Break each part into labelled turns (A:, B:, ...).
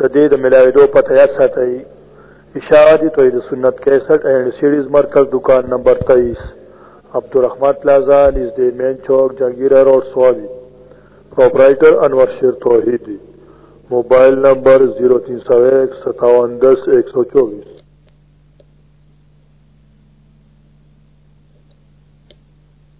A: د دې د ملاویدو پته یاد ساتئ اشاعتی توحید سنت 61 اینڈ سیډیز مرکز دکان نمبر 23 عبدالرحمن پلازا نږدې مین چوک جهانگیره روډ سوابي پرپرایټر انور شیر توحیدی موبایل نمبر 03015710124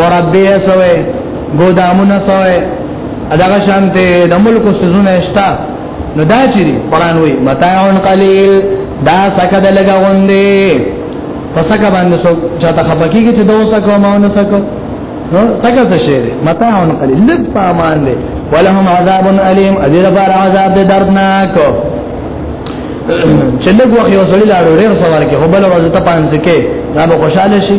B: مربع سوې ګودامونه سوې اداغه شانته د ملک سزونه شتا نو دا چې قرآن وی متاعون قلیل دا سکه د لګا غوندې پسکه باندې سو چاته خپکیږي چې دوه سکه ما نه سکه نو سکه څه شي متاعون قلیل لږ پامان دي ولهم عذاب الیم اذر بار عذاب دردناک چې لږ وخت یو سړی لاړو ډیر سوار کې هبل ورځ ته پانځ کې دا به خوشاله شي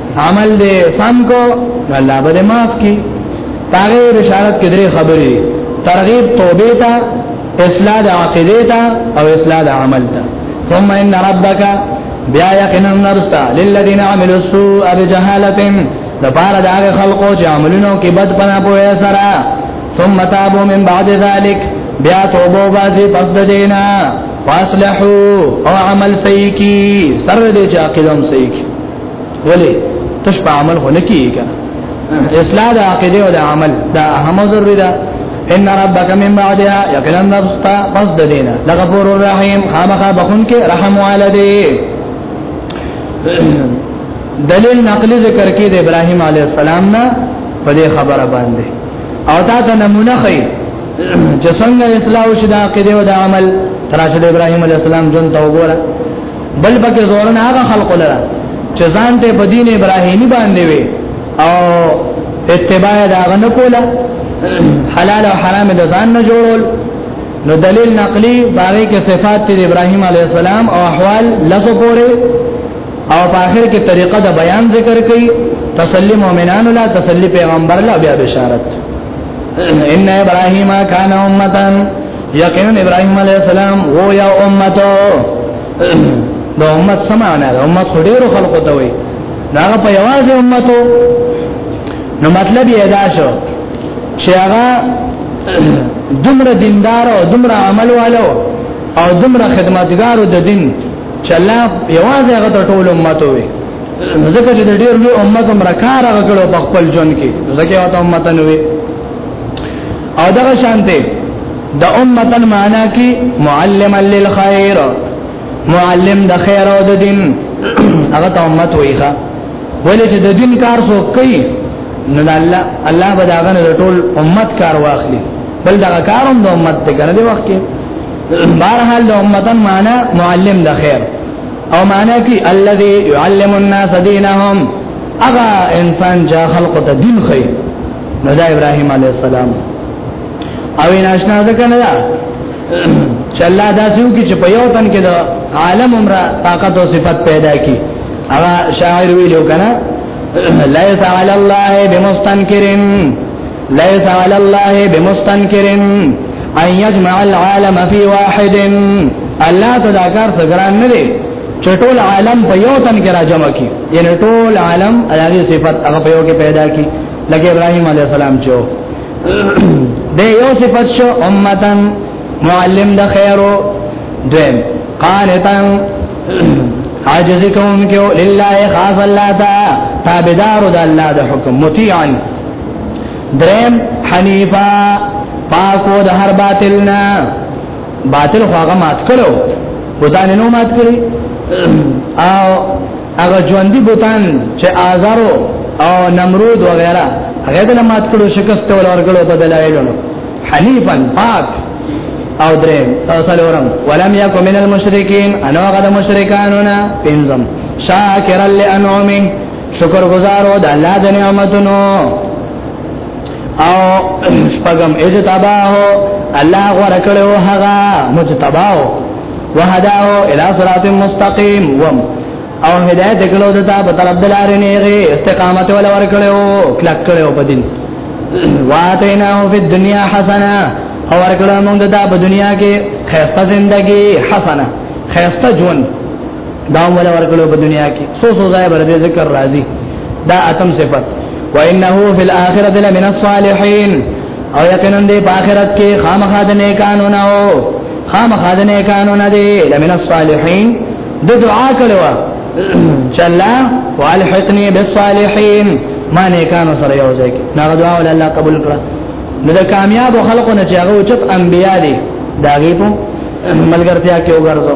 B: عمل دې سم کو الله به معاف کی پاره رسالت کې درې خبرې ترغیب توبه ته اصلاح د عقیده ته او اصلاح د عمل ته ثم ان ربک بیا یقینا نرستا للذین عملوا السوء بجهاله لپاره د هغه خلقو چې عملونو کې بد پنا پوهه سره ثم تابوا من بعد ذلك بیا توبه باسي پس د دینا فاصلحو او عمل صحیح کی سر دې چې عقیدم صحیح کی ولی تش په عمل خو نه کیږي کنه اصلاح د عقیده او د عمل دا اهم ضروري ده ان ربک من بعدها یقینا نفستا پس د دینه لغفور الرحیم خامخا بخون کې رحم والده دلیل نقلی ذکر کې د ابراهیم علی السلام نه په دې خبره باندې او دا ته نمونه خي چې څنګه اصلاح شوه د عقیده او د عمل تراشه د ابراهیم علی السلام جون ته وګوره بل پکې زورن هغه خلق لره چې ځان ته په دین ابراهیمی باندې وي او اتباع دا غنه کوله حلال او حرام د ځان نه جوړول نو دلیل نقلی باغی کې صفات د ابراهیم علی السلام او احوال لفظ پورې او په اخر کې طریقه د بیان ذکر کړي تسلی مؤمنان لا تسلی پیغمبر لا بیا بشارت ان ابراهیم کان امه یقینا ابراهيم عليه السلام هو یا امته دا امت سمانه دا امت خډیرو خلقو ته وي دا په یوازې امته نو مطلب یې دا شو چې هغه دومره دیندار او دومره عمل والو او دومره خدمتګارو د دین چې الله یوازې هغه ته ټول امت وي ځکه چې د ډیر لوی امت مرکار هغه کړو په خپل ژوند کې ځکه هغه امت نه وي او دغه شانته د امتن معنا کې معلم للخير معلم د خیر او د دین هغه ته امت وایخه ولې چې د دین کار څوک کوي نو الله الله به داغه نه ټول امت کار واخلي بل دا کاروم د امت ته کنه دی وخت کې بهرحال د امتن معنا معلم د خیر او معنا کې الذي يعلم الناس دينهم اغا انسان جا خلق ته دین خیر نو دا ابراهيم عليه السلام او ناشنا ځکه نه دا چې الله دا سيو کې چې په یو تن کې دا عالم عمره طاقت او صفت پیدا کی هغه شاعر ویلو کنه ليس على الله بمستنكر ليس على الله بمستنكر ان يجمع العالم في واحد الله تداکار سگران نه چټول عالم په یو تن کې راجمع کی یعنی ټول عالم هغه صفت هغه په یو کې پیدا کی لکه ابراهیم علی السلام چې د یو صفت شو امتن معلم د خیرو دویم قانتن عاجز کوم کې لله خاف الله تا تابعدار د الله د حکم مطیعا دریم حنیفا پاکو د هر باطل نه باطل خو هغه مات کړو بوتان نو مات کړی او هغه ژوندۍ بوتان چې آزارو او نمرود وغیرہ هغه د مات کړو شکست ول ورګلو بدلایلو حنیفا پاک او درې او سلورم ولم یکو من المشرکین انا غد مشرکانونا پنزم شاکرا لانعمه شکر گزارو د الله د نعمتونو او شپغم اجتباه الله غره کړو هغه مجتباه وهداه الى صراط مستقيم وم او هدایت کړو دتا په طرف دلارې نیغه استقامت ول ور کړو کلک کړو په دین واتینا فی الدنیا حسنه او ور کړو موږ دتا په دنیا کې خیرته ژوندۍ حسنه خیرته ژوند دا مول ورکړو په دنیا کې سو سو ځای بر دې ذکر راځي دا اتم صفت وانه فی الاخره لمن الصالحین او یقینا دې په آخرت کې خامخا د نیکانو نه او خامخا د نیکانو نه دې لمن الصالحین د دعا کړو چې الله والحقني بالصالحين ما نیکانو سره یو ځای کې دا دعا ول الله قبول کړه نو د کامیاب خلکو نه چې هغه چت انبیا دي داغه په ملګرتیا کې وګرځو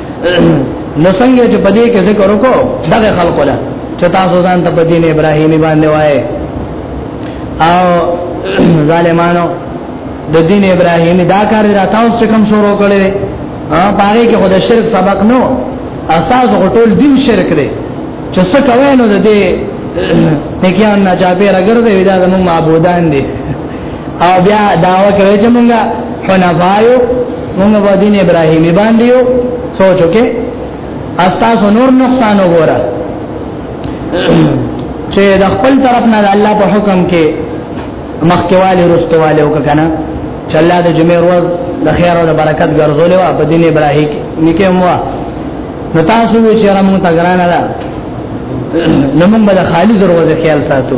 B: نو څنګه چې پدې کې ذکر وکړو دغه خلکو له چې تاسو ځان ته په دین ابراهیمی باندې وای او ظالمانو د دین ابراهیمی دا کار را تاسو کوم شروع کړی ها پاره کې خدای شرک سبق نو اساس غټول دین شرک دی چې څه کوي نو د دې نکیان نه چاپی راګرځي ودا د معبودان دي او بیا داوا کوي چې مونږه حنفایو مونږ په دین ابراهیمی باندې یو سوچ وکې استاسو نور نقصان وګوره چې د خپل طرف نه الله په حکم کې مخکواله رستواله وکنه چې الله د جمعې ورځ د خیر او د برکت ګرځولې وا په دین ابراهیم کې نکه مو نو تاسو وی چې را مونږ ته ګرانه ده نو مونږ به خالي دروازه خیال ساتو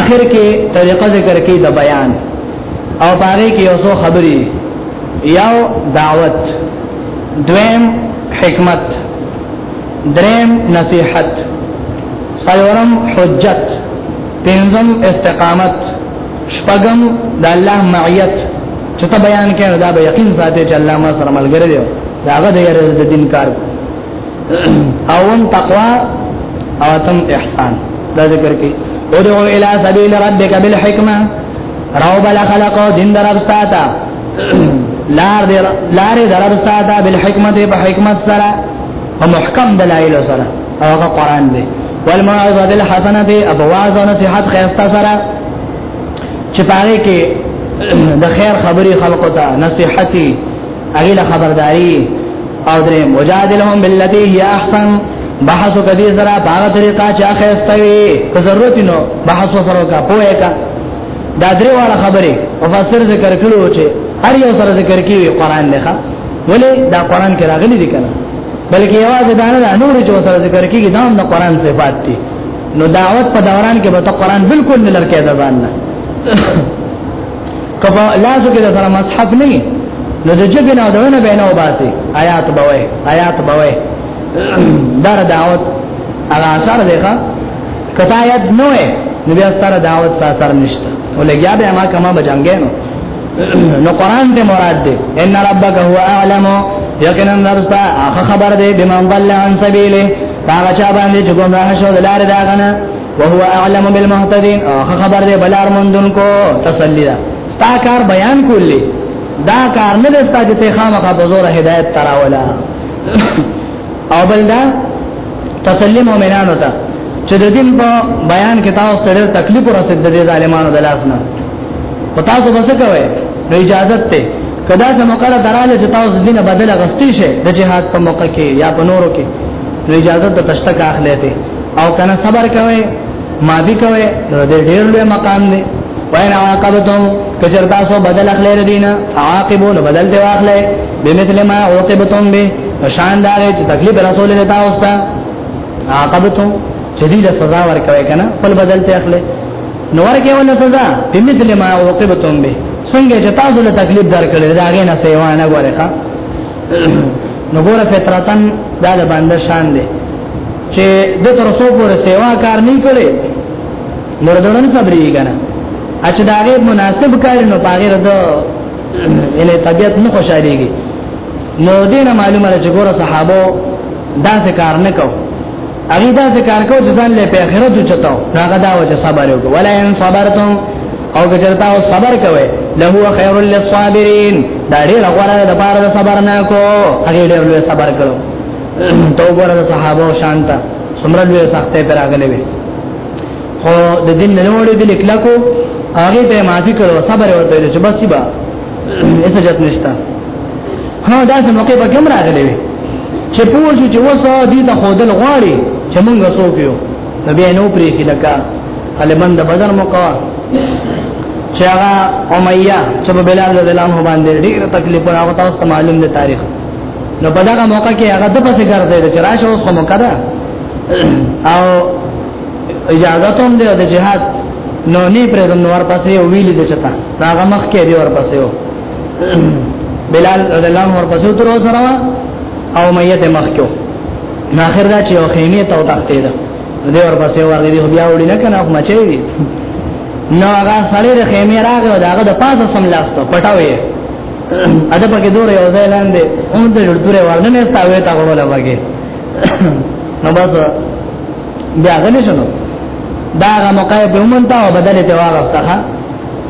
B: اخر کې طریقه ذکر کې د بیان او باندې کې اوسو خبري یو دعوت دویم حکمت دریم نصیحت سلورم حجت پنځم استقامت شپږم د الله معیت چې ته بیان کړه دا به یقین ساتي چې الله ما سره ملګری دی دا هغه د دین کار کوي اوم تقوا او تم احسان دا ذکر کې ادعو الى سبيل ربك بالحکمه راو بل خلق دین دربستاتا لار در لار دربستاتا بالحکمت په حکمت سره او محکم دلایل سره او هغه قران دی والموعظه الحسنه ابواز او نصيحت خيسته سره چې پاره کې د خیر خبري خلقو ته نصيحتي هغه له خبرداري او درې مجادلهم بالتي هي احسن بحث کدي سره باغ طریقه چې اخستوي که ضرورت نو بحث سره کا پوهه کا دا درې واړه خبرې مفسر ذکر کړو چې هر یو سره ذکر کیږي قران نه ښه ولې دا قران کې راغلي دي کنه بلکې یوازې دا نه نور چې سره ذکر کیږي دا هم د قران صفات دي نو دعوت په دوران کې به ته قران بالکل نه لړکې ځبان نه کبا لاس کې د سره مصحف نه نو د جبه نه دونه بینه وباسي آیات بوي آیات بوي دار دعوت هغه اثر دی ښا کته آیات نه وي نو بیا ستاره دعوت څه اثر نشته ولګیا به ما کما بجنګې نو نو قران دې مراد دې ان ربک هو اعلم یقینا درستا هغه خبر دې بمن ضل عن سبیله هغه چا باندې چې کوم راه شو دلاره دا غنه وهو اعلم بالمهتدين خبر دې بلار مندون کو تسلی دا ستا کار بیان کولی دا کار نه دستا چې ته خامخا په زور هدایت تراولا او بل دا تسلی مؤمنانو ته چې د دین په بیان کې تاسو سره تکلیف ورسېد د ظالمانو د لاس نه پتا څه بس کوي نو اجازه ته کدا چې موقع دراله چې تاسو دینه بدله غستې شي د جهاد په موقع کې یا په نورو کې نو اجازه ته تشتک اخلې ته او کنه صبر کوي ماضی کوي نو دې ډېر لوی مقام دی وین عاقبتم کچر تاسو بدل اخلی ردینا عاقبون بدل دی واخلی بمثل ما عوقبتم به شان دار چې تکلیف رسول الله تاسو ته عاقبتم چې دې له سزا ورکوي کنه خپل بدل ته اخلي نو ورکه ولا سزا بمثل ما عوقبتم به څنګه چې تاسو له تکلیف درکړل دا غینه سیوانه غوړه نو ګوره فطرتن دا د باندې شان دی چې د تر څو پورې سیوا کار نه کړي مردړن صبرې کنه اچ دا غي مناسب کار نو پاګه رد اله طبيعت نه خوشاليږي نو دینه معلومه چې ګوره صحابه دا څه کار نه کوي هغه دا ذکر کو چې ځان له په آخرت چتاو هغه دا و چې صبر وکړه ولا ان صبرتم او که چرتا او صبر کوي له خير للصابرين دا ډېر غوړه د پاره د صبر نه کو هغه ډېر لوی صبر کړو تو ګوره د صحابه او شانتا سمره لوی سختې پر اغلې وي خو د دین نه وړې د لیکلکو هغه ته معافي کړو صبر وته چې بس با ایسا جات نشتا ها دا سه موقع به کم راغلی وي چې پوه شو چې وسه دې ته خودل غواړي چې مونږ څوک یو نو بیا نو پرې کې لکه طالبان د بدر موقع چې هغه امیہ چې په بلال رضی الله عنه باندې ډېر تکلیف راغو تاسو ته معلوم دی تاریخ نو په دا موقع کې هغه د پسې ګرځي چې راشه اوس کوم کړه او اجازه ته هم دی د جهاد نو نه پر د نور پسې ویلې د چتا هغه مخ کې دی ور پسې و بلال رضی الله عنه ور پسې تر سره او مې ته مخ کې نو اخر دا چې او خیمه ته وتاختې ده دې ور پسې ورغې دی بیا وړي نه کنه خو مچې دي نو هغه سړی د خیمه راغی دا هغه د پاسه سم لاسته پټاوي اده پکې دوره یو ځای لاندې اون ته جوړ دوره ورننه ستاوي تا غوړل پکې نو بس بیا غلی شنو دا هغه موقع به ومنتا او بدل ته واغسته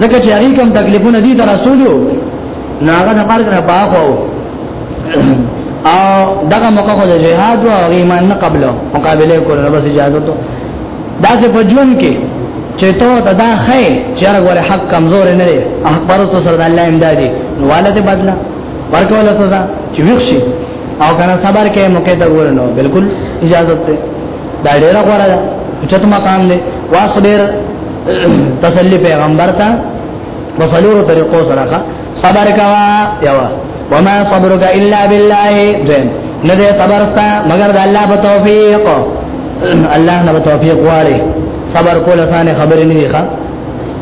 B: ځکه چې هغه کوم تکلیفونه دي تر رسولو نو هغه د مرګ نه باخو او دغه موقع خو د جهاد او ایمان نه قبلو مقابله کول نو بس اجازه ته دا چې په ژوند کې چې ته دا دا خې چې هغه حق کمزور نه دی اخبار تو سره الله امدادي نو والده بدلا ورکول ته دا چې وښي او کنه صبر کې موقع ته ورنو بالکل اجازه ته دا ډېر غوړه ده چې ته مقام دې واصبر تسلی پیغمبر ته وصلورو طریقو سره صبر کوا یوا وما صبرك الا بالله دیم نه دې صبر تا مگر د الله په توفیق الله نه په توفیق غواړي صبر کول اسانه خبرې نه دي ښا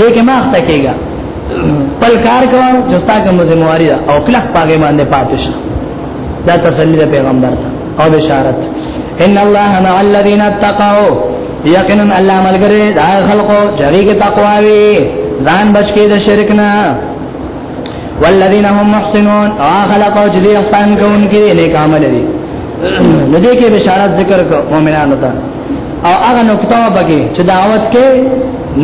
B: دې کې ما ته کېږي خپل کار کوه چې ستا کوم ذمہ واری ده او کله پاګې باندې پاتې شې دا تسلی ده پیغمبر ته او بشارت ان الله مع الذين اتقوا یقینا الله ملګری دا خلقو چې هغه تقوا وي ځان بچ کې د شرک نه والذین هم محسنون او خلقو چې دې احسان کوونکي نه کام لري نو دې کې بشارت ذکر کو مؤمنانو ته او هغه نقطه بګي چې دعوت کې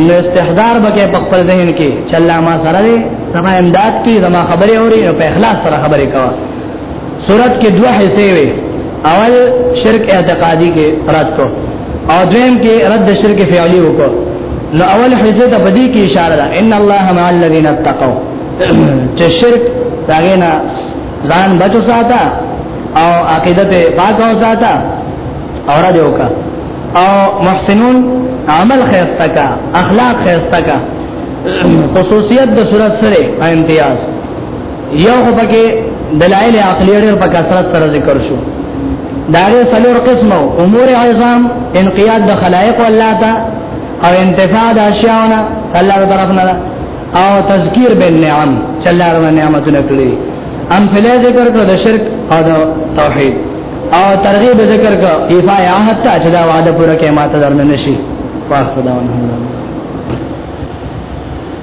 B: نو استحضار بګي په خپل ذهن کې چې الله ما سره دې زما امداد کې زما خبرې اوري او په اخلاص سره خبرې کوي صورت کې دوه حصے وي اول شرک اعتقادي کې رد کو او دویم کې رد شرک فعلی وکړو نو اول حصے ته بدی کې اشاره ده ان الله مع الذين اتقوا چې شرک داګه نه ځان بچو ساته او عقیده ته پاک او ساته اور دې وکا او محسنون عمل خیرستا کا اخلاق خیرستا کا خصوصیت د صورت سره امتیاز یو خو پکې دلایل عقلی ډېر په کثرت سره ذکر شو داغه سلور قسمه امور عظام انقیاد د خلائق الله تا او انتفاع د اشیاءونه الله طرفنا او تذکیر بالنعم چې الله رب نعمتونه کړی امثله ذکر کړو د شرک او د توحید او ترغیب ذکر کړو ایفا یا حتا چې دا وعده پوره کې ماته درنه نشي واسطه دا ونه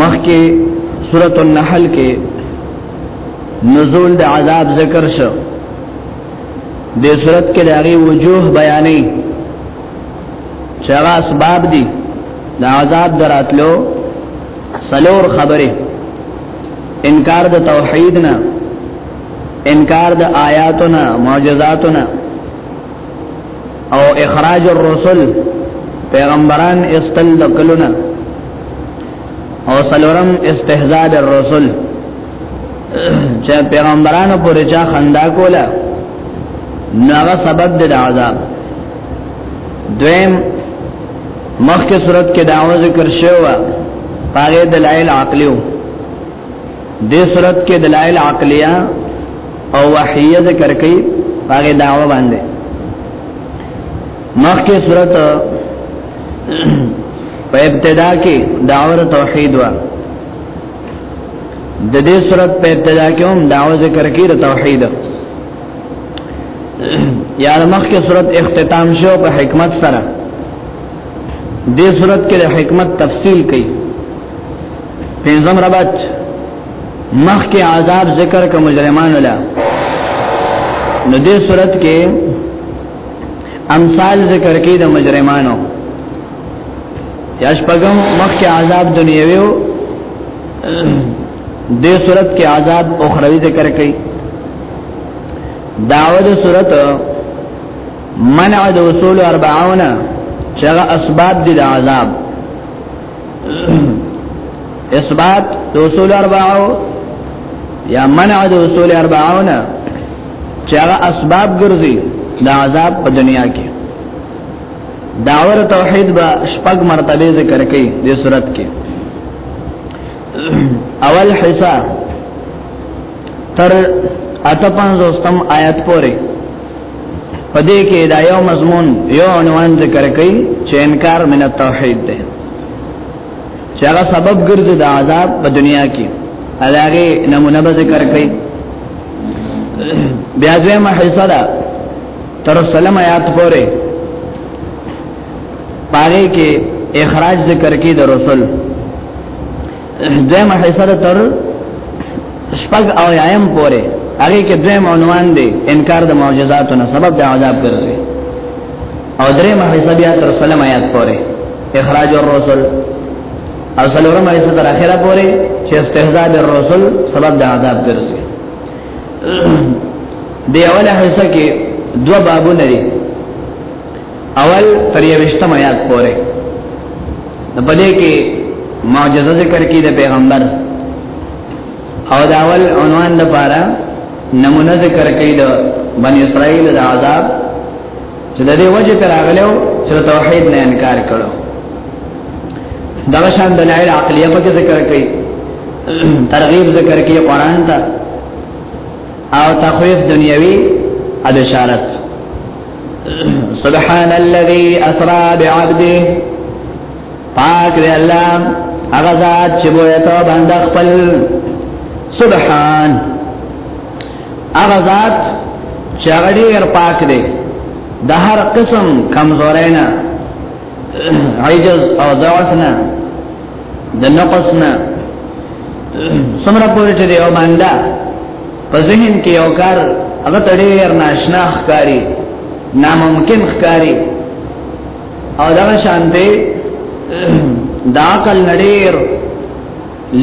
B: مخ کې سورۃ النحل کې نزول د عذاب ذکر شو د سورۃ کې دغه وجوه بیانې چې هغه اسباب دي د عذاب دراتلو سلور خبره انکار د توحید نه انکار د آیاتنا معجزاتنا او اخراج الرسل پیغمبران استل کلونه او سلورم استهزاء الرسل چې پیغمبرانو پورې چا خندا کوله ناغه سبب د عذاب دویم مخکې صورت کې داو ذکر شوی و هغه دلایل عقلیو دې صورت کې دلایل عقلیه او وحی ذکر کوي هغه دعوه باندې مخکې صورت په ابتدا کې دعوه توحید و د دې صورت په ابتدا کې هم دعوه ذکر کوي د توحید یا مخکې صورت اختتام شو په حکمت سره دې صورت کې د حکمت تفصیل کوي پنځم ربط مخ کې عذاب ذکر کوم مجرمانو لا نو دې صورت کې امثال ذکر کې د مجرمانو یاش پغم مخ کې عذاب دنیوي او دې صورت کې عذاب اخروی ذکر کوي داود صورت منع د اصول 40 چغه اسباب دي د عذاب اثبات د اصول اربعو یا منع د اصول اربعو نه چې هغه اسباب ګرځي د عذاب په دنیا کې داور توحید به شپږ مرتبه ذکر کړي د صورت کې اول حصہ تر اته پنځوستم آیت پورې پدې کې دا یو مضمون یو عنوان ذکر کړي چې انکار من التوحید ده چې هغه سبب ګرځي د عذاب په دنیا کې هغه نمونه به ذکر کړي بیا ځه ما حصہ ده تر سلام آیات پورې پاره کې اخراج ذکر کې د رسول دیم حصہ تر شپږ او یایم پورې هغه کې دیم عنوان دی انکار د معجزاتو نه سبب د عذاب ګرځي او دریم حصہ بیا تر سلام آیات پورې اخراج الرسل او سلورم حصہ تر اخره پورې چې استهزاء بالرسل سبب د عذاب ګرځي دی اوله حصہ کې دو بابونه دي اول تر یوشتم آیات پورې د بلې کې معجزه ذکر کې د پیغمبر او دا اول عنوان د پاره نمونه ذکر کې د بنی اسرائیل د عذاب چې د دې وجه تر اغلو چې توحید نه انکار کړو دا شان دلایل عقلیه په ذکر کې ترغیب ذکر کې قران ته او تخویف دنیوي ادشارت سبحان الذي اسرا بعبده پاک دی الله هغه ذات چې بویا ته باندې خپل سبحان هغه ذات چې هغه ډیر پاک دی د هر قسم کمزوري نه عجز او ضعف نه د نقص نه سمره پورې چې یو باندې په ذهن کې یو کار هغه تړیر ناشنا ښکاری ناممکن ښکاری او دا شان دی دا کل نړیر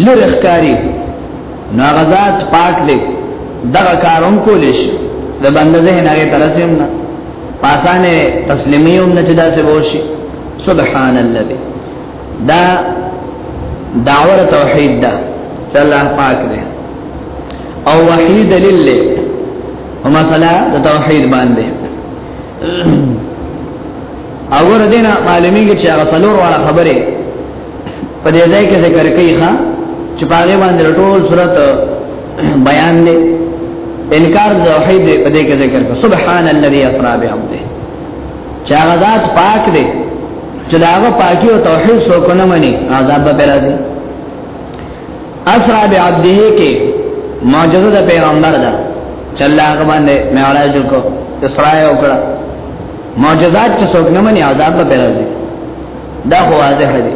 B: لری ښکاری ناغزات پاک دی دغه کارون کولیش د بند ذهن هغه ترسم نه پاسانه تسلیمیوم نه چې دا څه وشي سبحان الله دا دعوه توحید ده چې الله پاک دی او وحید لله هما صلا د توحید باندې اور دینه معلومیږي چې هغه څلور واړه خبره په دې ځای کې ذکر کوي ښا چې پاګې باندې ټول صورت بیان دی انکار د توحید په دې کې ذکر سبحان الذي اسرا بعبده چې هغه ذات پاک دی چې دا هغه پاکي او توحید سو کو نه مني عذاب به راځي اسرا بعبده کې معجزه د پیغمبر ده چې الله هغه باندې معراج کو اسراء وکړه معجزات چې څوک نه مني عذاب به راځي دا خو واضح دی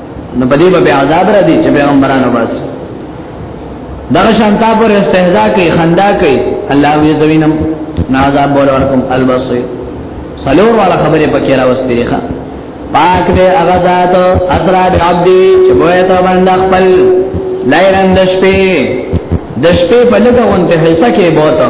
B: نو په دې به عذاب را دي چې پیغمبرانو بس دا شانتا پر استهزاء کوي خندا کوي الله وی زوینم نازاب بول ورکم البصیر سلور والا خبره پکې راوستي ښه پاک دې هغه ذات اسرا د عبد چې بوې ته باندې خپل لایرند شپې د شپې په لګونته حصہ کې بوته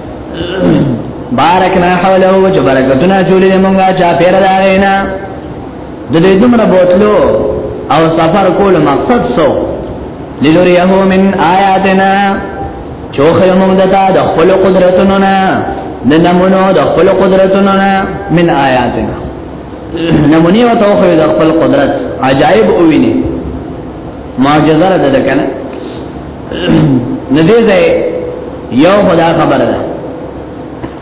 B: بارکنا حوله چې برکتونه جوړې مونږه چا پیر راغینا د دې دومره بوتلو او سفر کول مقصد سو لنريه من آیاتنا چوخه مونږ دتا د خپل قدرتونو نه د نمونو د خپل قدرتونو نه من آیاتنا نمونی او توخه د خپل قدرت عجائب اووینه معجزه را ده کنه ندی ځای یو خدا خبر ده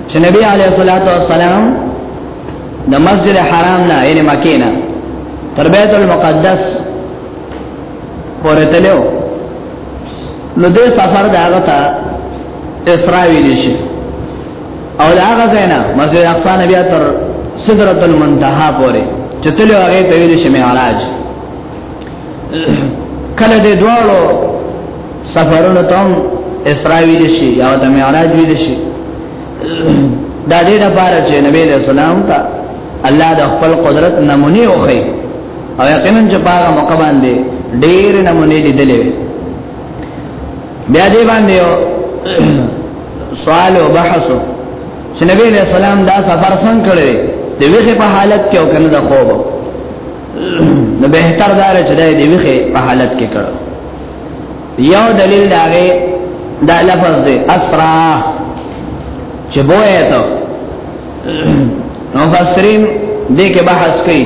B: چې نبی علیه الصلاۃ والسلام د مسجد حرام نه یعنی مکه نه تر بیت المقدس پورې تلو نو دې سفر دا غتا اسراء ویل شي او دا هغه زینا مسجد اقصا نبی تر سدرۃ المنتهى پورې چې تلو هغه ته ویل شي معراج کله دې دواړو سفرونو ته اسرائیل شي یا د معراج ویل شي دا دې لپاره چې نبی له سلام ته الله د خپل قدرت نمونه وخی او یقینا چې پاغه موقع باندې ډېر نمونه لیدلې بیا دې باندې سوال او بحث چې نبی له سلام دا سفر څنګه کړی دی ویخه په حالت کې او کنه د خوب نو به تر دا چې دې ویخه په حالت کې کړو یو دلیل دا دی دا لفظ دی اسرا چې بوې ته نو فسرین دې کې بحث کوي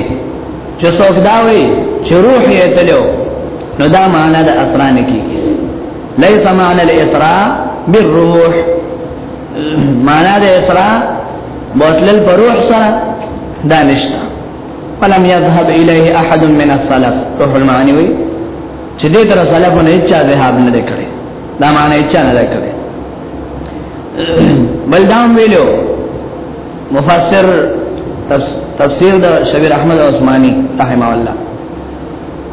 B: چې څوک دا وي چې روح یې تلو نو دا معنا د اسرا نه کیږي ليس معنى الاسراء بالروح معنى الاسراء بوتل الروح سره دانشتا فلم يذهب اليه احد من السلف روح المعاني وي چې دې تر سلف نه اچا ذهاب نه کړي دا معنی اچا نه کړي بل دا ویلو مفسر تفسیر د شبیر احمد عثماني رحم الله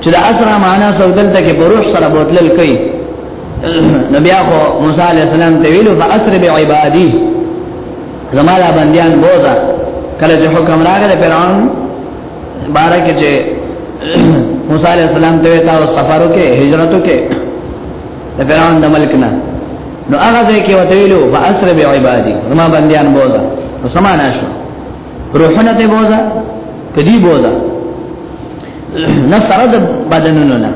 B: چې د اسرا معنا سودل ته کې بروح سره بوتل کوي نبي اخو موسی عليه السلام ته ویلو فاسر بعبادي زما دا بندیان بوزا کله چې حکم راغی د فرعون بارا کې چې موسی عليه السلام ته تا سفرو کې هجرتو کې د فرعون د ملک نه نو هغه ځای کې وته ویلو فاسر بعبادي زما بندیان بوزا نو سمانا شو روحونه ته بوزا کدی بوزا نه سره د بدنونو نه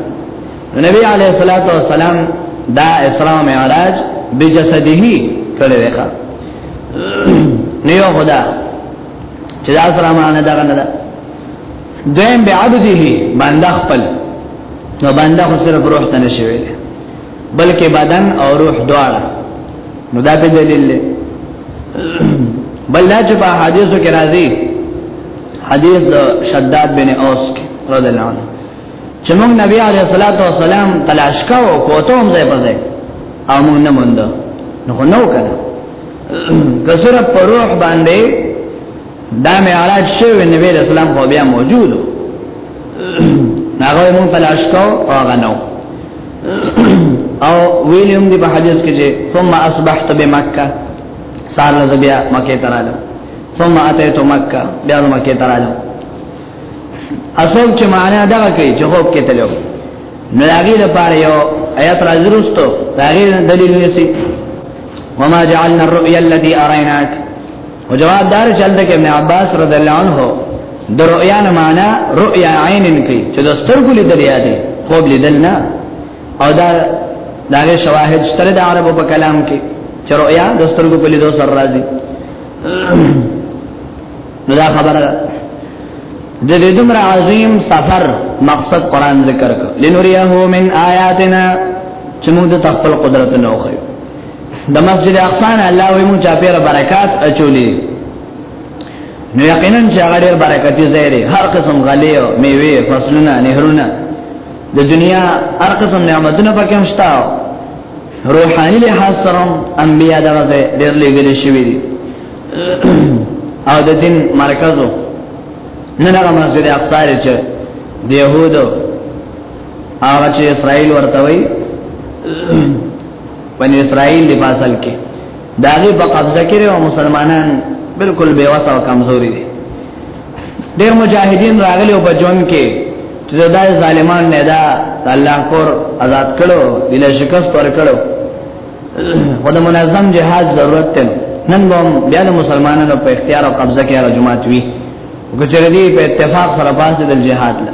B: نبی علیہ الصلوۃ والسلام دا اسراء معراج بجسده کړی دی ښا نیو خدا چې دا سره معنی دا نه ده دیم به عبده بنده خپل نو بنده خو صرف روح ته نشي ویل بلکې بدن او روح دواړه نو دا په دلیل دی بل دا چې په حدیثو کې راځي حدیث د شداد بن اوس رضی الله عنه چې موږ نبی علیه الصلاۃ والسلام تلاش کاو کوته هم ځای پځای او موږ نه مونږ نو نو کړه کسر پر روح باندې دا معراج شوی نبی علیہ السلام خو بیا موجود هغه موږ تلاش کاو هغه نو او ویلیم دی په حدیث کې چې ثم اصبحت بمکه سار لزبیا مکه تراله ثم اتيت مکه بیا مکه تراله اصل چې معنا دا کوي چې خوب کې تلو نو هغه لپاره یو آیات راځي رستو دا غیر دلیل نشي وما جعلنا الرؤيا التي اريناك او جواب دار چل دې ابن عباس رضی الله عنه د رؤيا نه معنا رؤيا عین کې چې د سترګو لیدل یادې خوب لیدل نه او دا داغه شواهد ستر د عربو په کلام کې چې رؤيا د سترګو په لیدو سره راځي نو دا خبره د دې دومره عظیم سفر مقصد قران ذکر کړ لنوریه من آیاتنا چې موږ د خپل قدرت نه وخی د مسجد اقصا نه الله وي موږ چا پیر برکات اچولې نو یقینا چې هغه ډېر برکتي ځای دی هر قسم غلې او میوه فصلونه نهرونه د دنیا هر قسم نعمتونه پکې مشتا روحاني له حاصلم انبیا دغه ډېر لګل شوی دي او د دین مرکزو نن هغه مسجد اقصا لري چې د يهودو هغه چې اسرائیل ورته وي بني اسرائیل دی فاصل کې داغه په قبضه کې او مسلمانان بالکل بے وسه او کمزوري دي ډېر مجاهدین راغلي او بجون کې چې دا ظالمان نه دا الله کور آزاد کړو دله شکست ور کړو خو د منظم جهاد ضرورت ته نن به بیا د مسلمانانو په اختیار او قبضه کې راجمات وي وګچره دې په اتفاق سره باندې د جهاد له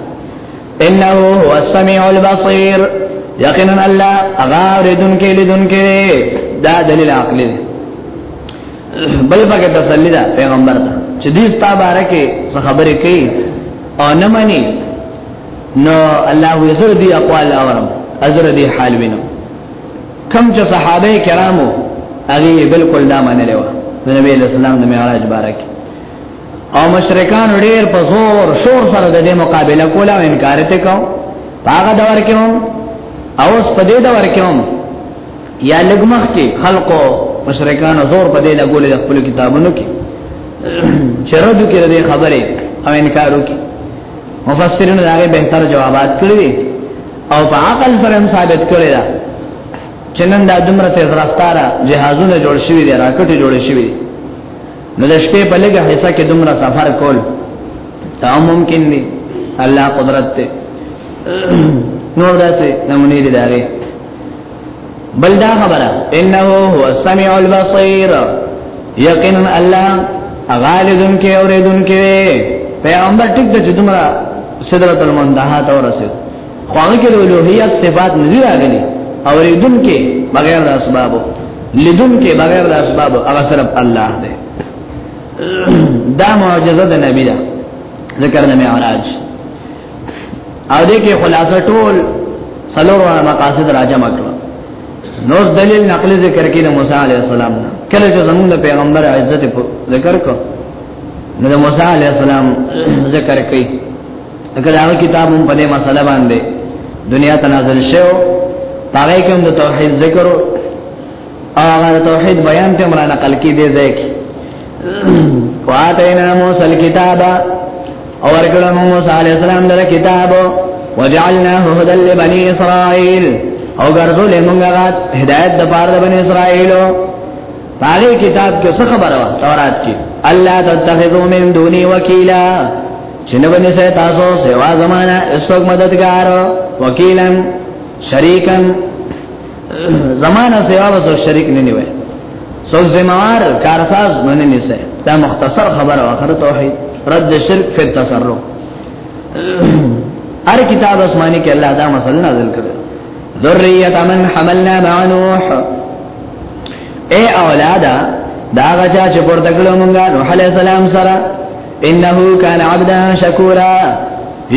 B: انه هو السميع البصير یقینا الله اغاردن کې لدن کې دا دلیل عقلی دی بل پکې تسلی ده پیغمبر ته چې دې ستا بارکه څه خبرې کوي او نه مانی نو الله یې زر دي اقوال اورم ازر دي حال وینم کم چې صحابه کرامو هغه بالکل دا منلې و نبی اسلام د معراج بارک او مشرکان ډېر په زور شور سره د دې مقابله کوله او انکار ته کو هغه دور کې هم او اوس په دې دور کې هم یا لګمخ کې خلقو مشرکان زور په دې لګول د خپل کتابونو کې چرته کې دې خبره او انکار وکړي مفسرین دا غي بهتر جوابات کړی او په عقل سره هم ثابت کړی دا چې نن دا دمره تیز رفتاره جهازونه جوړ شوي دي راکټې جوړ شوي دي نو د شپې په لګه حصہ کې دمره سفر کول دا ممکن دی الله قدرت ته نور داسې نمونې دي داغه بل دا خبره انه هو السميع البصير یقینا الله غالذن کې اوریدن کې پیغمبر ټیک د جمله صدرت المنتهى ته ورسید خو هغه کې اولوهیت صفات نظر راغلي اوریدن کې بغیر د اسبابو لدن کې بغیر د اسبابو هغه صرف الله دی دا معجزه د نبی دا ذکر نه معراج او دې کې خلاصه ټول څلور وړه مقاصد راجم کړو نور دلیل نقل ذکر کې د موسی عليه السلام کله چې زموږ د پیغمبر عزت په ذکر کو نو د موسی عليه السلام ذکر کوي کله هغه کتاب هم په دې مسله باندې دنیا ته نازل شو پاره کوم د توحید ذکر او هغه توحید بیان ته مرانه نقل کې دی ځکه واتینا موسی الكتاب او ورکړه موسی علی السلام لره کتاب وجعلناه هدى لبني اسرائيل او ګرځول موږ غات هدایت د پاره د بنی اسرائیلو هغه کتاب کې څه خبره وا تورات کې الله تتخذوا من دوني وکیلا شنو بنی سه تاسو سوا زمانہ اسوک مددگار وکیلن شریکن زمانہ سیوا وسو شریک نه نیوي سو زموار کارساز باندې نيسه دا مختصر خبر او اخر توحید رد شرک فی التصرف هر کتاب آسمانی کې الله دا مسله نازل کړ ذریه من حملنا مع نوح اے اولادا دا غچا چې پورته کړو مونږه نوح علی السلام سره انه کان عبدا شکورا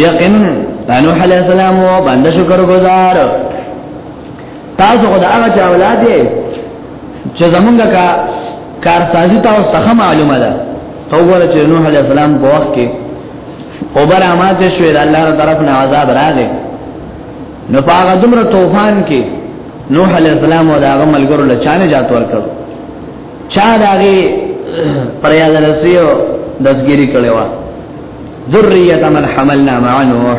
B: یقینا نوح علی السلام و بنده شکر گزار تاسو خدای هغه چا اولاد یې چې زمونږ کا کارسازی تاسو ته معلومه ده تو ګوره چې نوح علی السلام په وخت کې اوبر آماز شوې د الله تعالی طرف نه عذاب راغی نو پاغه دمر طوفان کې نوح علی السلام او داغه ملګرو له چانه جات ورکړ چا داغه پریا درسیو دسګری کړي وا ذریه من حملنا مع نوح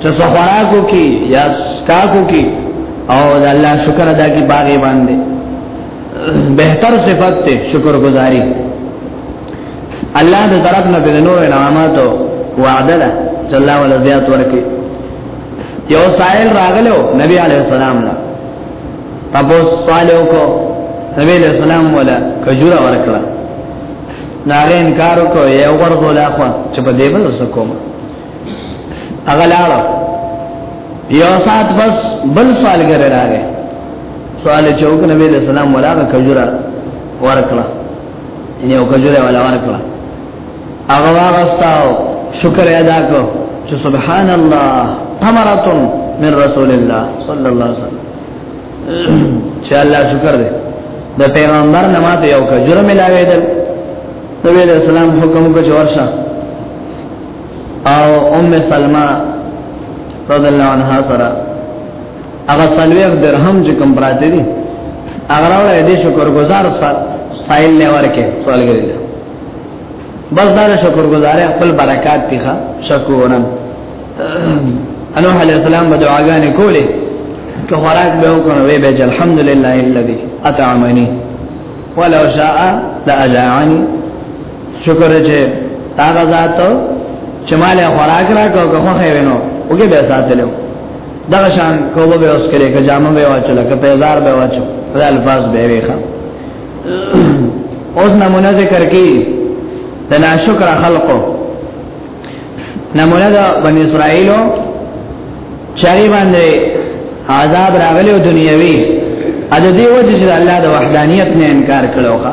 B: چې سخوراکو کې یا سکاکو کې او د الله شکر ادا کی باغې باندې بهتر صفت ته شکر گزاري الله د طرف نه په نور انعامات او وعده ده چې الله ولا زیات ورکړي یو سائل راغلو نبی علی السلام لا تاسو سوالو کو نبی علی السلام ولا کجوره ورکړه ناغه انکار وکړ یو ورغول اخو چې په دې بل څه کوم اغلاړو یو سات بس بل سوال غره راغی سوال چوک نبی علیہ السلام ولا کجورا ورکړه یو کجوره ولا ورکړه هغه واغستاو شکر ادا کو چې سبحان الله امرتم من رسول الله صلی الله علیه وسلم چې الله شکر دې د پیغمبر نه ماته یو کجوره ملاوي دل نبی علیہ السلام حکم کو چې ورشه او ام سلمہ رضی الله عنها سره هغه سلویخ درهم چې کوم پراته دي هغه راوړې دې شکر گزار سائل له ورکه سوال کړی بس دا شکر گزار خپل برکات تیخه شکورن انوح علیہ السلام به دعاګانې کولې که خوراک به وکړو وی به الحمدلله الذي اطعمني ولو شاء لاجاعني شکر چې تا غزات چې مال خوراک راکو که خو خېونو اوګه به ساتلو دا شان کوو به اوس کړي که جامه به واچل که پیزار به واچو دا الفاظ به ویخه اوس نمونه ذکر کی تنا شکر خلقو نمونه دا بنی اسرائیلو چاری باندې عذاب راغلی او دنیوي ا دې وجه چې الله د وحدانیت نه انکار کړو ښا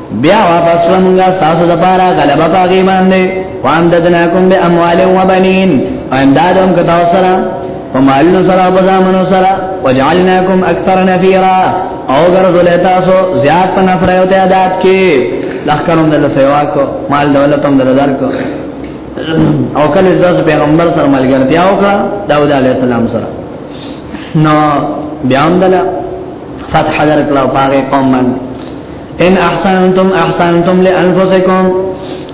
B: بیا واپس ومنګا تاسو د پاره غلبه پاګې باندې وان ددناکم به اموال و بنین امدادم که تاسو سره په مالونو سره په ځامنو سره وجعلناکم اکثر نفیرا او ګرځول تاسو زیات په نفره او تعداد کې لخرم دل سیوا کو مال دولت هم دلدار کو او کله د پیغمبر سره ملګرتیا وکړه داوود علی السلام سره نو بیا هم دل فتح حضرت لا پاره قوم باندې ان احسنتم احسنتم لانفسکم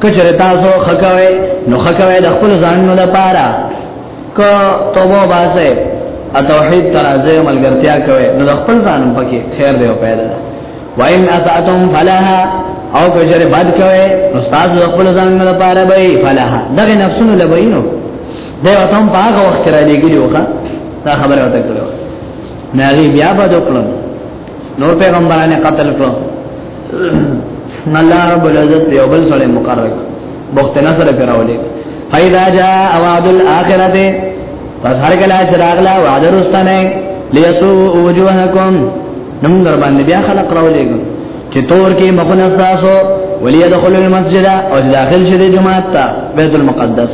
B: کچره تاسو خکوي نو خکوي د خپل ځانونو لپاره ک توبه باسه ا توحید ترازه ملګرتیا کوي نو د خپل ځانم پکې خیر دی او پیدا وان اساتم فلها او کچره بد کوي نو تاسو د خپل ځانونو لپاره به فلها دغه نفسونو لبینو دا وتم په هغه وخت را لګیږي وکړه دا خبره وته کړو نه بیا به دوکړم نور پیغمبرانه قتل کړو الله رب العزت یو بل سره مقرر بخت نصر پیراولې فیدا جا اوعد الاخرته پس هر کله چې راغلا وعده رستنه لیسو وجوهکم نن در باندې بیا خلق راولې چې تور کې مخونه تاسو وليدخل المسجد او داخل شې د جمعه ته بیت المقدس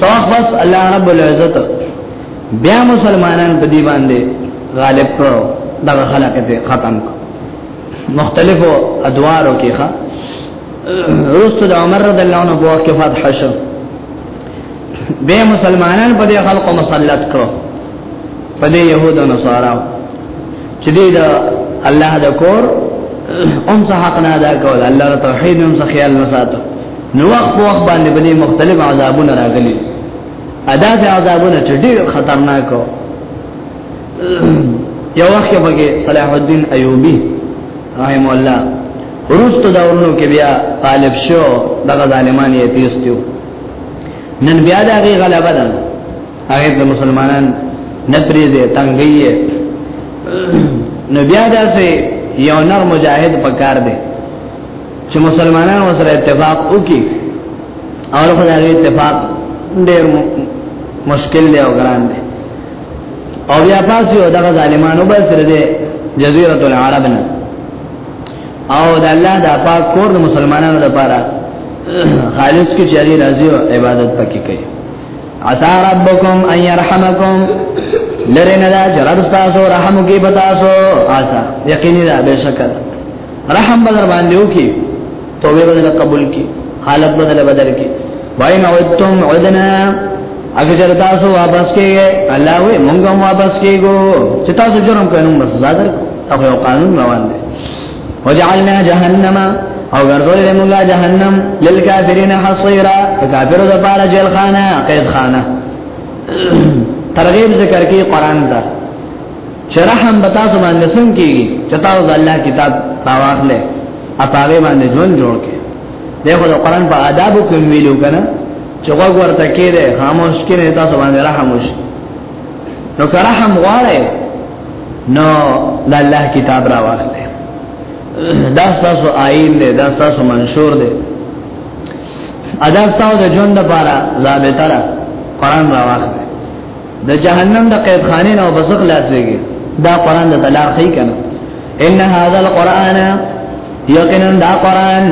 B: سوق بس الله رب العزت بیا مسلمانان په دی باندې غالب کړو دا خلک ته ختم کړ مختلفو ادوارو کې ښا رست د عمر رضی الله عنه په کې فتح شو به مسلمانان په دې خلکو مسلط کړو په دې يهودو نصارا چې دې دا الله دا کور هم څه حق نه ادا کول الله ته توحید هم څه خیال وساتو نو وخت په وخت باندې باندې مختلف عذابونه راغلي ادا د عذابونه چې ډېر خطرناک او یو وخت پکې صلاح الدین ایوبی رحم الله ورست دا ورنو کې بیا طالب شو دغه ظالمان یې تیستو نن بیا دا غي غلبه ده هغه د مسلمانان نپریزه تنګیه نو بیا داسې یو نر مجاهد پکار دی چې مسلمانان سره اتفاق وکي او په دې اتفاق ډېر مشکل دی او ګران دی او بیا پاسي او دغه ظالمانو به سره دی جزيره العرب نه او د الله د پاک کور د مسلمانانو لپاره خالص کې چاري راځي او عبادت پکې کوي عسى ربكم ان يرحمكم لرنا دا جرب تاسو رحم کی بتاسو عسى یقینا دا بشکر رحم بدر باندې وکي توبه بدل قبول کی حالت بدل بدل کی وین عدتم عدنا اگر چر تاسو واپس کیږئ الله وې مونږ هم واپس کیږو چې تاسو جرم کړو مزادر او قانون روان دي وجعلنا جهنم او ګرځول له موږ جهنم للکافرین حصیرا کافر د پاره جیل خانه قید خانه ترغیب ذکر کی قران دا شرحم بتا سو باندې سن کیږي چتاو د الله کتاب راواخله اپاغه باندې ژوند جوړ کې دغه د قران په آداب کوم ویلو کنه چې وګ ورته کېده خاموش کینه تاسو باندې رحم وشي نو کرحم غواړي نو د الله کتاب را واخلې دا تاسو آئین دی دا تاسو منشور دی ادا تاسو د ژوند لپاره ضابطه را قران را واخلې د جهنم د قید خانه نه وبسخ لاسېږي دا قران د دلار خې کنه ان هاذا القران یقینا دا قران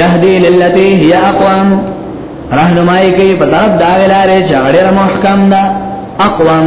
B: یهدی للتی هی اقوام رهنمای کوي په طرف دا ویلاره چې اړه محکم ده اقوام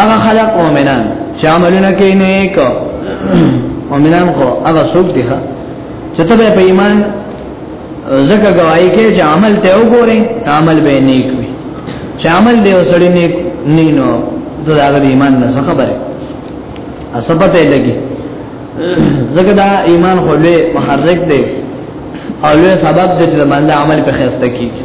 B: هغه خلق مؤمنان چې عملونه کوي نیک مؤمنان خو هغه څوک دي چې ته په ایمان زکه گواہی کې چې عمل ته وګورې عمل به نیک وي چې عمل دی وسړي نیک نه نو دا هغه ایمان نه څه خبره اسبته لګي زکه دا ایمان خو له محرک دی او له سبب د چې باندې عمل په خسته کیږي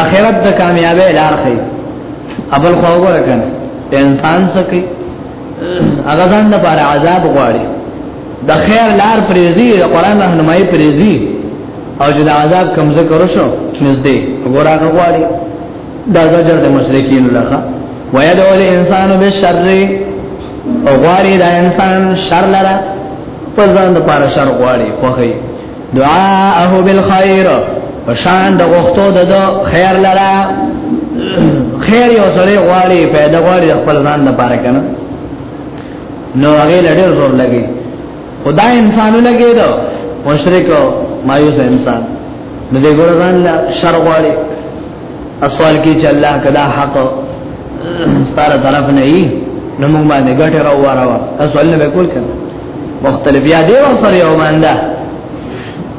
B: اخرت د کامیابی لار خي ابل خو وګوره کنه انسان سکی هغه ځان د بار عذاب غواړي د خیر لار پریزي د قران راهنمایي پریزي او چې د عذاب کم ذکر شو نږدې وګوره غواړي دا زجر د مشرکین لخوا ويدعو الانسان بالشر او غواړي دا انسان شر لره پر ځان د پاره شر غواړي خوخي دعاءه بالخير پشان د غختو د خیر لرا خیر یو سره غواړي پیدا غواړي خپل ځان د پاره کنه نو هغه لړې زور لګي خدای انسانو لګي دا مشرک مایوس انسان نو دې ګور ځان لا شر غواړي اسوال کی چې الله کدا حق ستاره طرف نه یي نو موږ باندې ګټه راو وراوه اسوال نه وکول کنه مختلف یا دی او سره یو باندې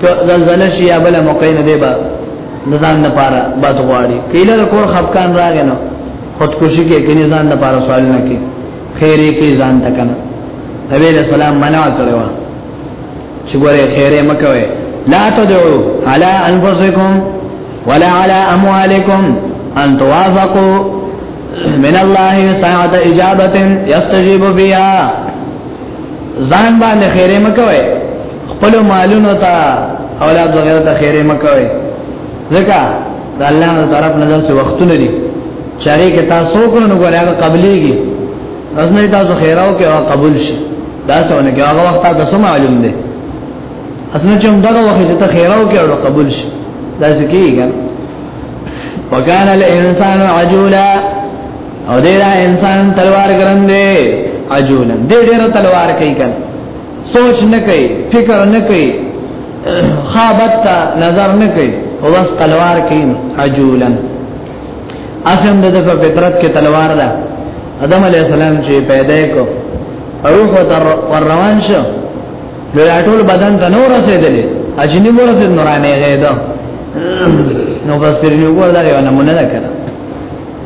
B: که زلزلہ شي یا بل موقع نه دی با نزان نه پاره بد غواړي کله د کور خفقان راغی نو خودکشي کې کني ځان نه پاره سوال نه کې خیره کې ځان تکنه نبی علیہ السلام منع کړو چې ګوره خیره مکوي لا تدعو على انفسکم ولا على اموالکم ان توافقوا من الله ساعت اجابت یستجیب بیا ځان باندې خیره مکوي خپل مالونو ته اولاد وغیرہ ته خیره مکوي ځکه د الله تعالی طرف نه ځو وختونه دي چاري کې تاسو کو نو غواړي هغه قبليږي ازنه تاسو خیراو کې هغه قبول شي دا څونه کې هغه وخت تاسو معلوم دي اسنه چې هم دا وخت ته خیراو کې هغه قبول شي دا ځکه یې وکان الانسان عجولا او دې دا انسان تلوار ګرندې عجولا دې ډېر تلوار کوي کله سوچ نه کوي فکر نه کوي خابت نظر نه کوي او بس تلوار کوي عجولا اسم د په فطرت کې تلوار ده ادم علی السلام چې پیدا کو روح ور روان شو نو دا ټول بدن ته نور رسیدلې اجنی مور رسید نورانه غیدا نو بس تر یو ګور دا یو نمونه ده کړه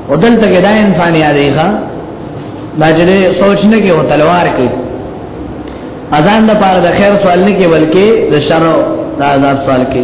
B: او دلته کې دا انسان یادې ښا دا چې سوچ نه کې او تلوار کې اذان د پاره د خیر سوال نه کې بلکې د شر د عذاب سوال کې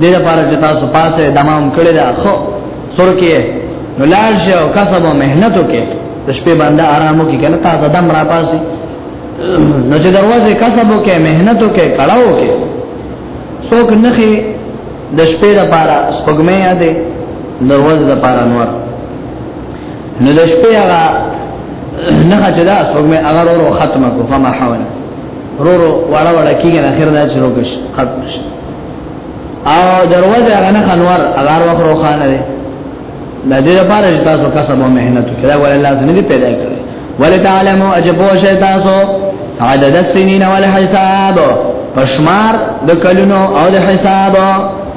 B: دې لپاره چې تاسو پاسه دمام کړی دا خو سر کې نو لار شي او کسب او مهنت وکړي د شپې باندې آرام وکړي کنه تاسو دم را پاسي نو چې دروازه کسب وکړي مهنت وکړي کړهو وکړي څوک نخي د شپې لپاره سپګمې یادې دروازه لپاره نور نو د شپې هغه نه چې دا سپګمې هغه ورو ختمه کو فما حاول ورو ورو وړه وړه کیږي اخر دا چې روکش ختم شي او دروازه هغه نه خنوار اغار وخرو خانه دی د دې لپاره چې تاسو کسب او مهنت کړئ ول الله دې نه پیدا کړی ول تعلمو اجبو شی تاسو عدد السنین والحساب پشمار د کلونو او د حساب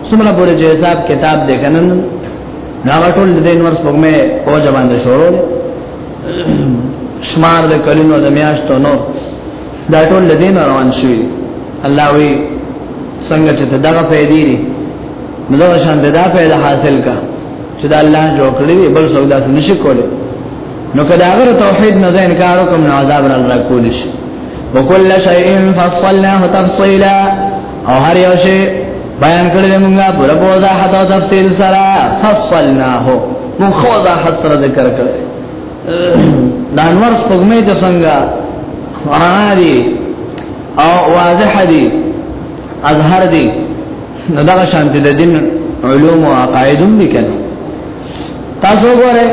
B: څومره پورې چې حساب کتاب دې کنن دا ټول د دین ورس په مې او ځبان شروع شمار د کلونو د میاشتو نو دا ټول لدین روان شوی الله وی څنګه چې دغه فائدې دي نو دا شان دا فائدہ حاصل کا چې دا الله جوړ کړی بل څوک دا نشي کولی نو کله هغه توحید نه ځین کار وکم نو عذاب را راکول شي وکل شیء فصلناه تفصیلا او هر یو شی بیان کړل موږ پر بوزا حتا تفصیل سره فصلناه مو خو دا حسره ذکر کړل د انور سپوږمۍ د څنګه رڼا دي او واضح دي اظهر دي نو دا شانتي د دین علوم او عقاید هم دي کنه تاسو ګوره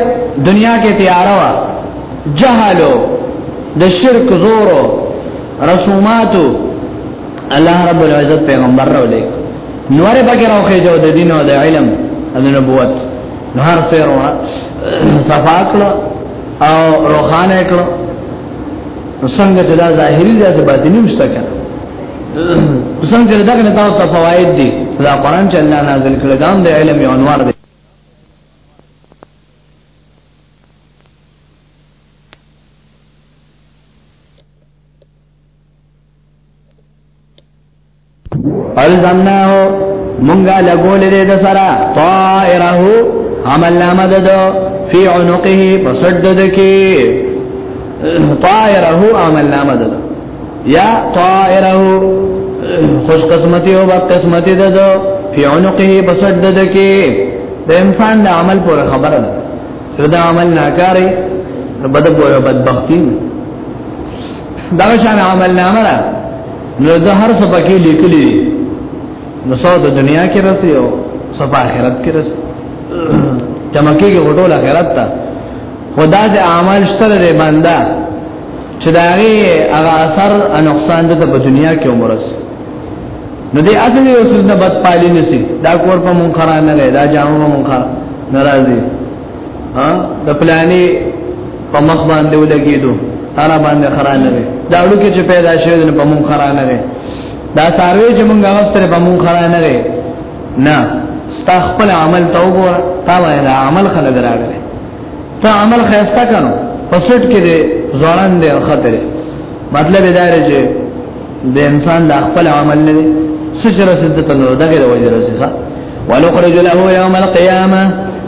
B: دنیا کې تیار وا جهالو د شرک زورو رسوماتو الله رب العزت پیغمبر راولې نوره بګراوخه جو د دین او د علم او د نبوت نو هر څه وروړه صفا کړو او روخانه کړو څنګه چې دا ظاهري ځای څه باطنی مشته کړه څنګه چې دا نه تاسو فواید دي دا قران چې الله نازل کړی دا د علم یو انوار دی الزمناه مونږه لګولې دې د سره طائره عمل نامه ده فی عنقه فسدد کی طائره عمل نامه ده یا طائره خوش قسمتی او بد قسمتی ده ده فی عنقه فسدد کی د انسان د عمل پر خبره ده چې دا عمل ناکاري بد بوره بدبختی دا شان عمل نامه نو دا هر څه پکې لیکلي نو څو د دنیا کې رسي او څو په آخرت کې رسي چمکه کې غټول آخرت ته خدا دې اعمال شتره دې بندا چې دا هغه اثر او نقصان د په دنیا کې عمرس نو دې اصل یو څه نه بد پالي نسی دا کور په مونږ خرانه نه دا جامو مونږ ناراضي ها د پلانې په مخ باندې ولګېدو تارا باندې خرانه وي دا لوکي چې پیدا شوی د په مون خرانه وي دا ساروي چې مونږه واستره په مون خرانه وي نه ستا خپل عمل ته وګوره تا وای دا عمل خل دراغله ته عمل خیستا کړو پسټ کې دې ځوان دې خطر مطلب دا دی چې د انسان د خپل عمل نه دي سچره سدته نو دغه وجه راځي ولو خرج له يوم القيامه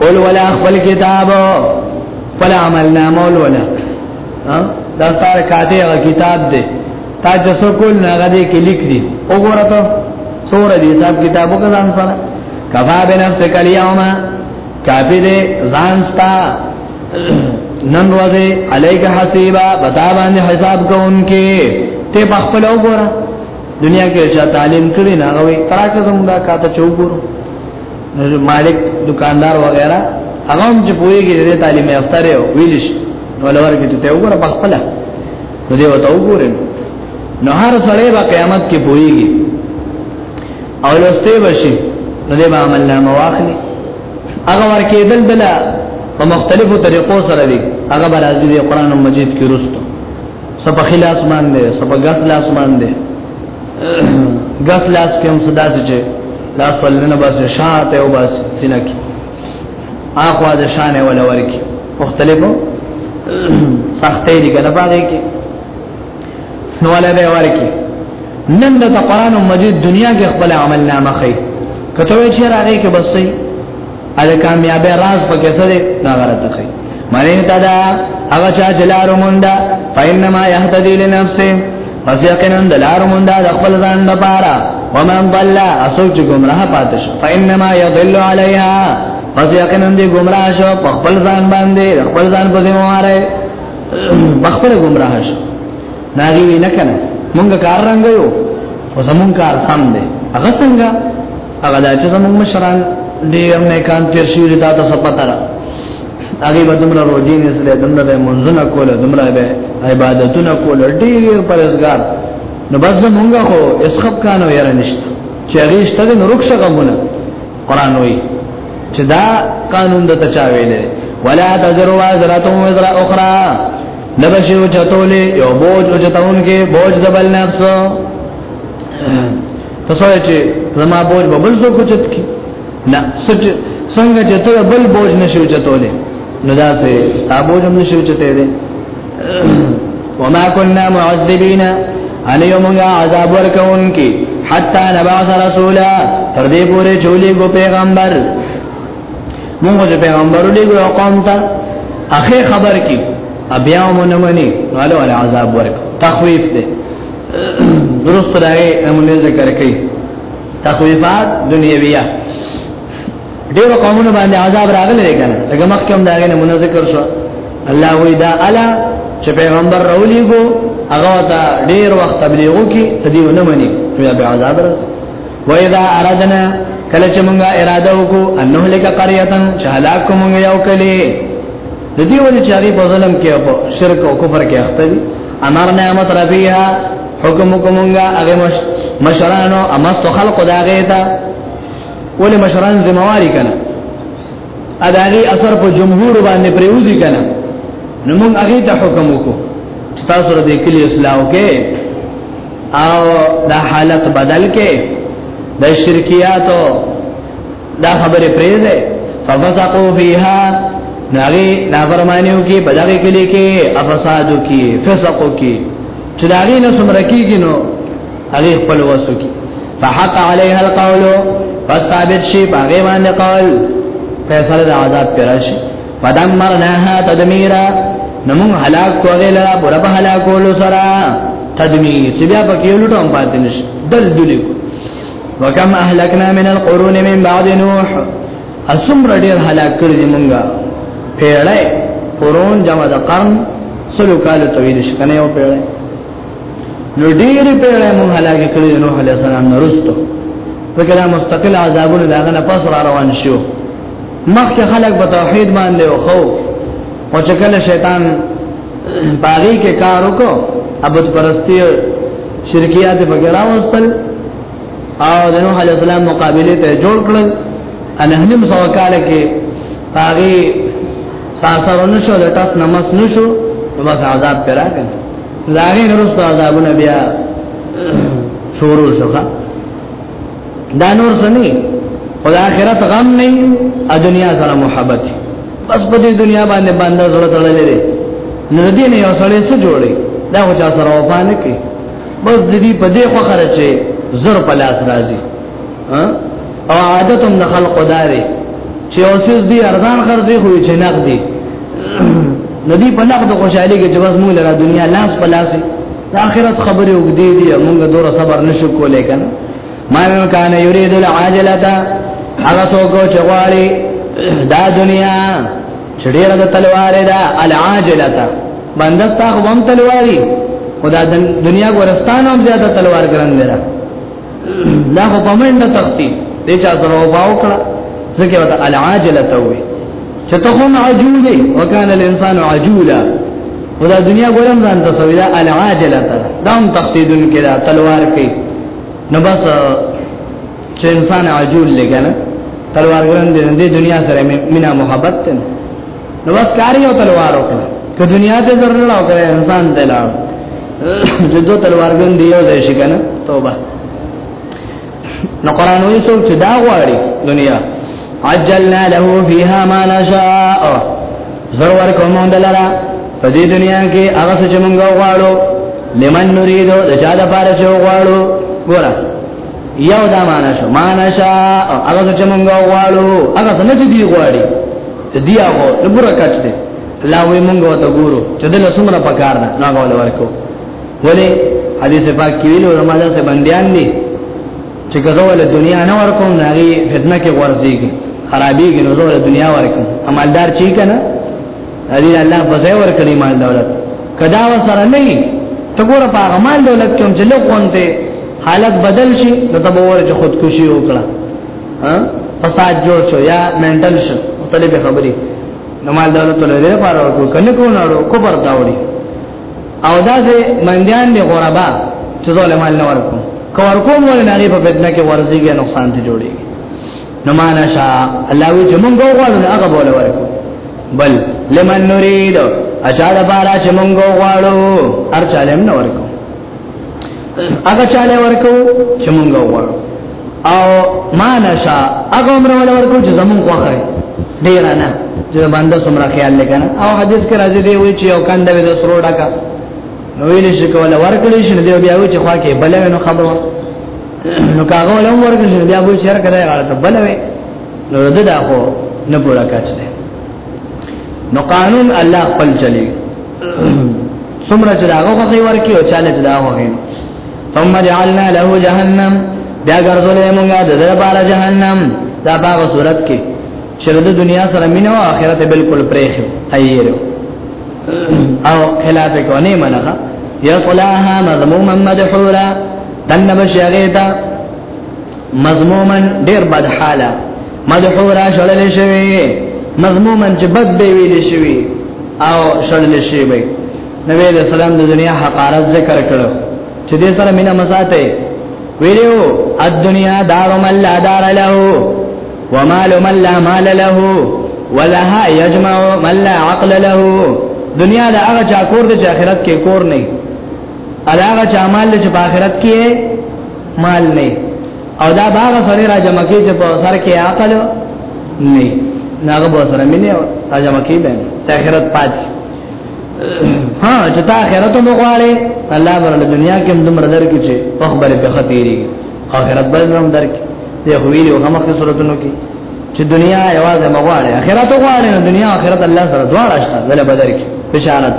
B: قول ولا خپل کتاب خپل عمل نامه ولا دا تار کاته هغه کتاب دی تا چې څو کول نه هغه دې کې لیک دي وګوره ته سور دې حساب کتابو کې ځان سره کفا بنفس کلیوما کافی دې ځان ستا نن ورځې علیک حسیبا بتا باندې حساب کوونکې ته په خپل وګوره دنیا کې چې تعلیم کړی نه غوي تراکه زموږه کاته چوغورو نو مالک دکاندار وغیرہ هغه هم چې پوېږي د تعلیم یافته دی ویلش نو لور کې ته وګوره په خپل نو دی وته وګوره نو هر سړی به قیامت کې پوېږي او لسته بشي نو دی به عمل نامه واخلي هغه ورکه دل بل په مختلفو طریقو سره دی هغه به راځي قرآن مجید کې رسټو سپخیل اسمان دی سپګس لاس مان دی غس لاس کې هم صدا چې دا پلنه بس شاته او بس سینه کې اخوا د شانه ولا ورکی مختلفو سختې دي کنه پاره کې نو ولا به ورکی نن د قرآن مجید دنیا کې خپل عمل نامه خي کته وی چې راغی کې بس صحیح اله کامیابه راز پکې سره دا غلطه کوي معنی تدا هغه چا جلار موندا فینما یهتدی لنفسه پس یقینا دلار موندا د خپل ځان لپاره ومن ضل اسو چې گمراه پاتش فینما یضل علیها پس یقینا دې گمراه شو په خپل ځان باندې خپل ځان په ذمہ واره بخپل گمراه شو ناغي نه کنه مونږ کار رنګ یو او زمون کار سم دی هغه څنګه هغه دا چې زموږ مشران ډېر نه کان تیر شي دا تاسو پته را هغه به دمر روزي نه سره دمر به منځونه کول دمر به عبادتونه کول ډېر پرهیزګار نو بس مونږه خو اسخب کانو یې رنشت چې هغه شته نو رخصه غمونه قران وایي چې دا قانون د تچا ویلې ولا تزر وازرته وزر اخرى نبشو چتولې یو بوج او چتون کې بوج د بل نفس تاسو یې چې زما بوج به بل څوک چت کی نه سچ څنګه چې ته بل بوج نشو چتولې نو دا سه ستابوج هم نشو چته دې وما كنا معذبين ان يومغا عذاب ورکون کی حتا نبعث رسولا تر دې پورې چولې ګو پیغمبر موږ چې پیغمبر دې ګو قوم ته اخی خبر کی بیا مونږ منی غلو عذاب ورک تخویف دې درست راي نمونه ذکر کوي تخويفات دنیویه ډیرو قومونو باندې عذاب راغلی دی کنه هغه مخکې هم دا غنه مونږ ذکر شو الله وی دا الا چې پیغمبر راولېګو هغه ته ډیر وخت تبلیغو کې تدیو نه مني بیا به عذاب راځي و اذا اردنا کله چې مونږه اراده وکړو انه لک قريه چې هلاک مونږ یو کلی د دې وجه چې هغه په ظلم کې او شرک او کفر کې اخته دي امر نعمت ربيها حکم کومنګا هغه مشرانو امست خلق داغه تا ول مشران زمواري کنه اداري اثر په جمهور باندې پریوزي کنه نو موږ هغه ته حکم وکړو تاسو ر دې کلی اسلام کې او دا حالت بدل کې د شرکیاتو دا خبره پرې ده ففسقوا فيها ناغي نافرمانیو کې بدغه کلی کې افسادو کې فسقو کې چې داغي نو سمره کېږي نو هغه خپل وسو کې فحق عليها القول فثابت شي باغې باندې قول فیصله د عذاب پر راشي فدمرناها تدمیرا نمون هلاک کوغه لرا پر په هلاکولو سره تدمیر چې بیا پکې لټوم پاتې نشي دل دلی کو وکم اهلکنا من القرون من بعد نوح اسم رډیر هلاک کړی مونږه پیړې قرون جمع د قرن سلو کال طویل شکنه یو پیړې نو ډیر پیړې مونږ هلاک کړی نوح علی السلام نرستو وکړه مستقل عذابونه داغه نه پس را روان شو مخکې خلک په توحید باندې او خو او چې کله شیطان باغی کې کار وکړو ابد پرستی شرکیات وغیرہ واستل او د نوح علی السلام مقابله ته جوړ کړل ان هم سو کال کې باغی ساسرونه شو د تاس نماز نشو بس عذاب پر راغی لاغې نورستو عذابونه بیا شروع شوه دا نور سني خدای آخرت غم نه ا دنیا سره محبت بس په دې دنیا باندې باندې زړه تړلې دي نو دې نه یو سړی څه جوړي دا خو چا سره وفا نه کوي بس دې په دې خو خرچه زر په لاس راځي او عادتم د خلق داري چې اوسز دي ارزان خرځي خو چې نقدي ندی په نقد خوشحالي کې چې بس موږ لرا دنیا لاس په لاس د اخرت خبرې وګدې دي موږ دوره صبر نشو کولای کنه ما من کان یرید العاجلتا هغه څوک چې غواړي دا دنیا چې ډیره د تلوارې ده العاجلتا بنده تا هم تلواري خدا د دنیا ګورستان هم زیاته تلوار ګران دی دا په منډه تختی دې چا سره وباو کړه ځکه وته العاجله توي چې ته هم عجوله وکانه الانسان عجولا ودا دنیا ګورم ځان ته سوي دا العاجله تر دا هم تختی دن کې دا تلوار کې نو بس چې انسان عجول لګنه تلوار ګرن دې دنیا سره مینا محبت ته نو بس کاری او تلوار وکړه که دنیا ته ضرور او که انسان ته لاړ چې دوه تلوارګن دی یو ځای شي کنه توبه نو قران وایي څوک چې دا غواړي دنیا عجلنا له فيها ما نشاء ضرور کوم دلرا په دې دنیا کې هغه څه چې موږ غواړو لمن نريدو د چا د پاره چې غواړو ګوره یو دا معنا شو معنا شا هغه چې مونږ غواړو هغه څنګه چې دی غواړي ته دی هغه ته برکت دی لا وې مونږ ته ګورو چې دل څومره پکار ده نه غواړو ورکو ولې حدیث پاک کې ویلو رمضان څخه بنديان دي چې کزول دنیا نه ورکوم نه غي فتنه کې ورځيږي خرابيږي نو زول دنیا ورکوم عملدار چی کنه دې الله په ځای ور کړی مال دولت کدا وسره نه ته ګور په هغه مال دولت کوم چې لوګونته حالت بدل شي نو ته ور چې خودکشي وکړه ها فساد جوړ شو یا منټل شو مختلف خبرې نو مال دولت له دې لپاره ورکو کنه کو نه ورو کو پرتا وړي او دا چې منځان دي غربا چې ظالمان نه ورکو کو ورکو مول نه په بدنه کې ورزيږي نقصان ته جوړيږي نو معنا شا الله وی چې مونږ غواړو هغه بوله ورکو بل لمن نريد اچا د پارا چې مونږ غواړو هر چا لم نه ورکو هغه چا له ورکو چې مونږ غواړو او معنا شا هغه عمر ول ورکو چې زمونږ خوخه ډیر نه چې باندې سمرا خیال لګنه او حدیث کې راځي دی وی چې او کاندې د سرو ډکا نو ویل شي کوله ورکړې شي نو بیا وی چې خوا کې بلې نو خبره نو کاغه ولوم ورکړي شي بیا به شرک دی غلطه بلوي نو رد دا خو نه پورا کچ دی نو قانون الله خپل چلی څومره چې داغه خوخي ورکی او چاله چې داغه خوخي ثم جعلنا له جهنم بیا ګرځولې مونږه د دې بار جهنم دا باغ صورت کې چې د دنیا سره مینه او آخرت بالکل پرېخ ایره او خلاف کو نه منغه یصلاها مذموما مدحورا دنه بشي هغه ته مضمومن ډیر بد حاله مدحورا شړل شوی مضمومن چې بد به ویل شوی او شړل شوی وي نبی له سلام د دنیا حقارت ذکر کړو چې دې سره مینا مساته ویلو الدنیا دار من لا دار له ومال من لا مال له ولها يجمع من لا عقل له دنیا د هغه چا کور د آخرت کې کور نه علاوه چا مال چې په آخرت کې مال نه او دا باغ سره را جمع کې چې په سر کې عقل نه ناغه به سره مینه را جمع کې به آخرت پات ها چې تا آخرت مو غواړي الله بر له دنیا کې هم دمر در کې چې په خبره په خطيري آخرت به هم در کې دی خو ویلو هغه کې صورتونو کې چې دنیا یوازې مغواړي آخرت غواړي نو دنیا آخرت الله سره دواړه شته ول بدر کې بشارت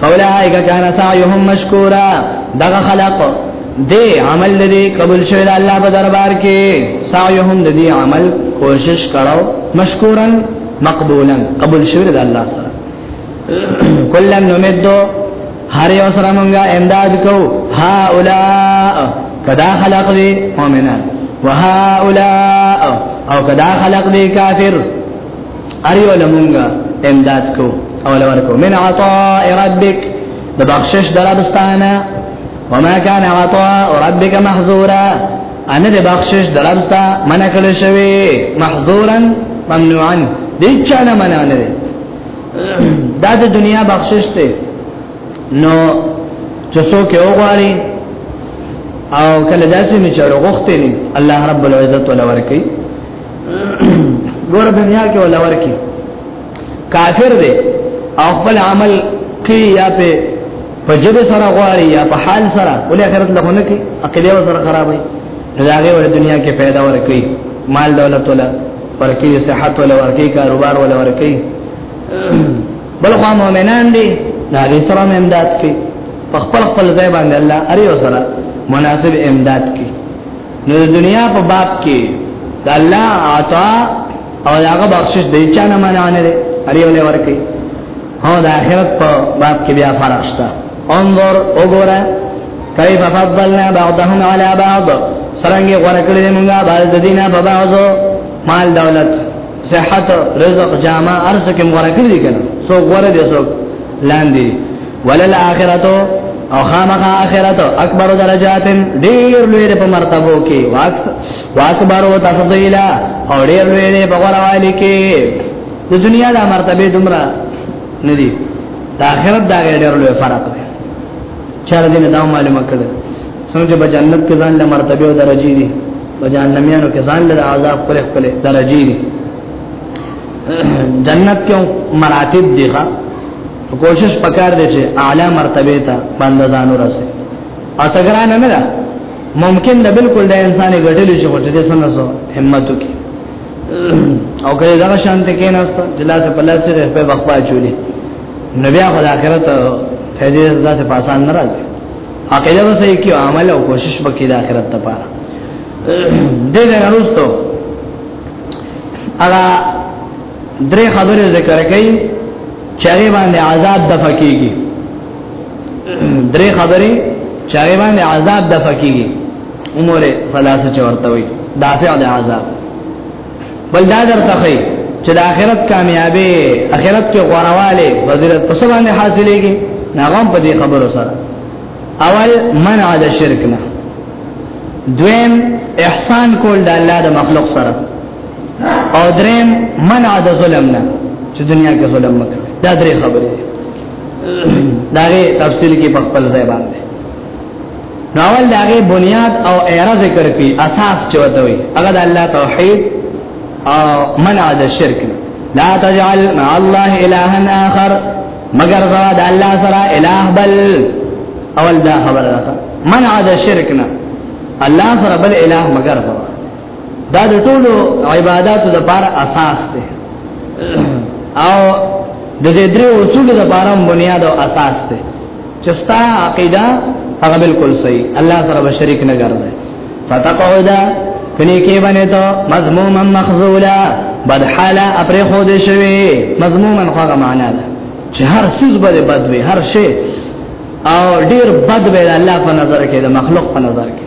B: فاولائک کان سعیهم مشکورا دغه خلق دې عمل دې قبول شوی د الله په دربار کې سعیهم دې عمل کوشش کړو مشکورن مقبولا قبول شوی د الله سره کلن نمدو هر یو سره مونږه امداد کو ها اولا کدا خلق دې مؤمنان وها اولا او کدا خلق دې کافر اریو لمونګه امداد کو او لور کو من عطاء ربک د بخشش دربستانه وما كان عطاء ربك محظورا ان د بخشش دربستا من کړی شوی محظورا ممنوعا دې چا نه منع نه دا د دنیا بخشش ته نو چې څوک یو غواړي او کله داسې می چړو غوښتنی الله رب العزت ولور کوي ګور دنیا کې ولا ورکی کافر دی او خپل عمل کې یا په پجب سره غواړي یا په حال سره ولې آخرت له نه کې عقیده سره خرابې راغې ول دنیا کې پیدا ورکی مال دولت ولا ورکی صحت ولا ورکی کاروبار ولا ورکی بل خو مؤمنان دي دا دې سره امداد کوي په خپل خپل ځای باندې الله اړ یو سره مناسب امداد کوي نو د دنیا په باب کې د الله عطا او هغه بخشش د چا نه منع نه لري اړ یو لور کوي هو د آخرت په باب کې بیا فرق شته انظر وګوره کیف فضلنا بعضهم على بعض سرنګي غره کړې موږ بعض دینه په بعضو مال دولت صحت رزق جامه ارزه کې مغره کړی دي کنه سو غره دي سو لاندې ولل اخرتو او خامخا اخرت اکبر درجات ډیر لوی په مرتبه کې واک واکبر او تفضیلا او ډیر لوی په غوړوالي کې د دنیا د مرتبه دومره ندي د اخرت دا ډیر لوی فرق دی چار دین دا معلومه کړه څنګه په جنت کې ځان له مرتبه او درجه دي په جهنميانو کې ځان له عذاب خپل خپل درجه دي جنت کې مراتب دي ښا کوشش پکار دی چې اعلی مرتبه ته باندې ځان ورسه او تګران نه ده ممکن ده بالکل د انسان غټل شي غټ دي سن سو همت وکي او کله دا شانت کې نه است جلاس په لاس سره په وقفه چولې نبي اخر اخرت فیض ذات پاسان ناراضه عقیده به صحیح کیو عمل او کوشش به کې د آخرت لپاره دې نه وروسته اغه درې خبرې ذکر کړي چې هغه باندې عذاب د فقېږي درې خبرې چې هغه باندې عذاب د فقېږي عمره ثلاثه چورته وي دافع د عذاب بل دا درته خي چې د آخرت کامیابی آخرت کې غوړواله فضیلت په سبا نه حاصلېږي ناغم په دې خبرو سره اول منع د شرک نه دویم احسان کول د الله د مخلوق سره او دریم منع د ظلم نه چې دنیا کې ظلم مکه دا درې خبرې دي دا تفصیل کې په خپل ځای باندې نو اول دا غي بنیاد او ایره ذکر کی اساس چوته وي هغه د الله توحید او منع د شرک لا تجعل مع الله الها اخر مگر دا د الله سره الہ بل اول دا خبر راته منع د شرک نه الله سره بل الہ مگر دا دا د ټولو عبادتو د بار اساس دی او د دې درو اصول د بارم بنیاد او اساس دی چستا عقیده هغه بالکل صحیح الله سره به شریک نه ګرځي فتقعد کني کې باندې ته مذموما مخذولا بد حاله اپر خو دې شوی مذموما هغه معنا ده چې هر څه به بد وي هر شی او ډیر بد وي الله په نظر کې د مخلوق په نظر کې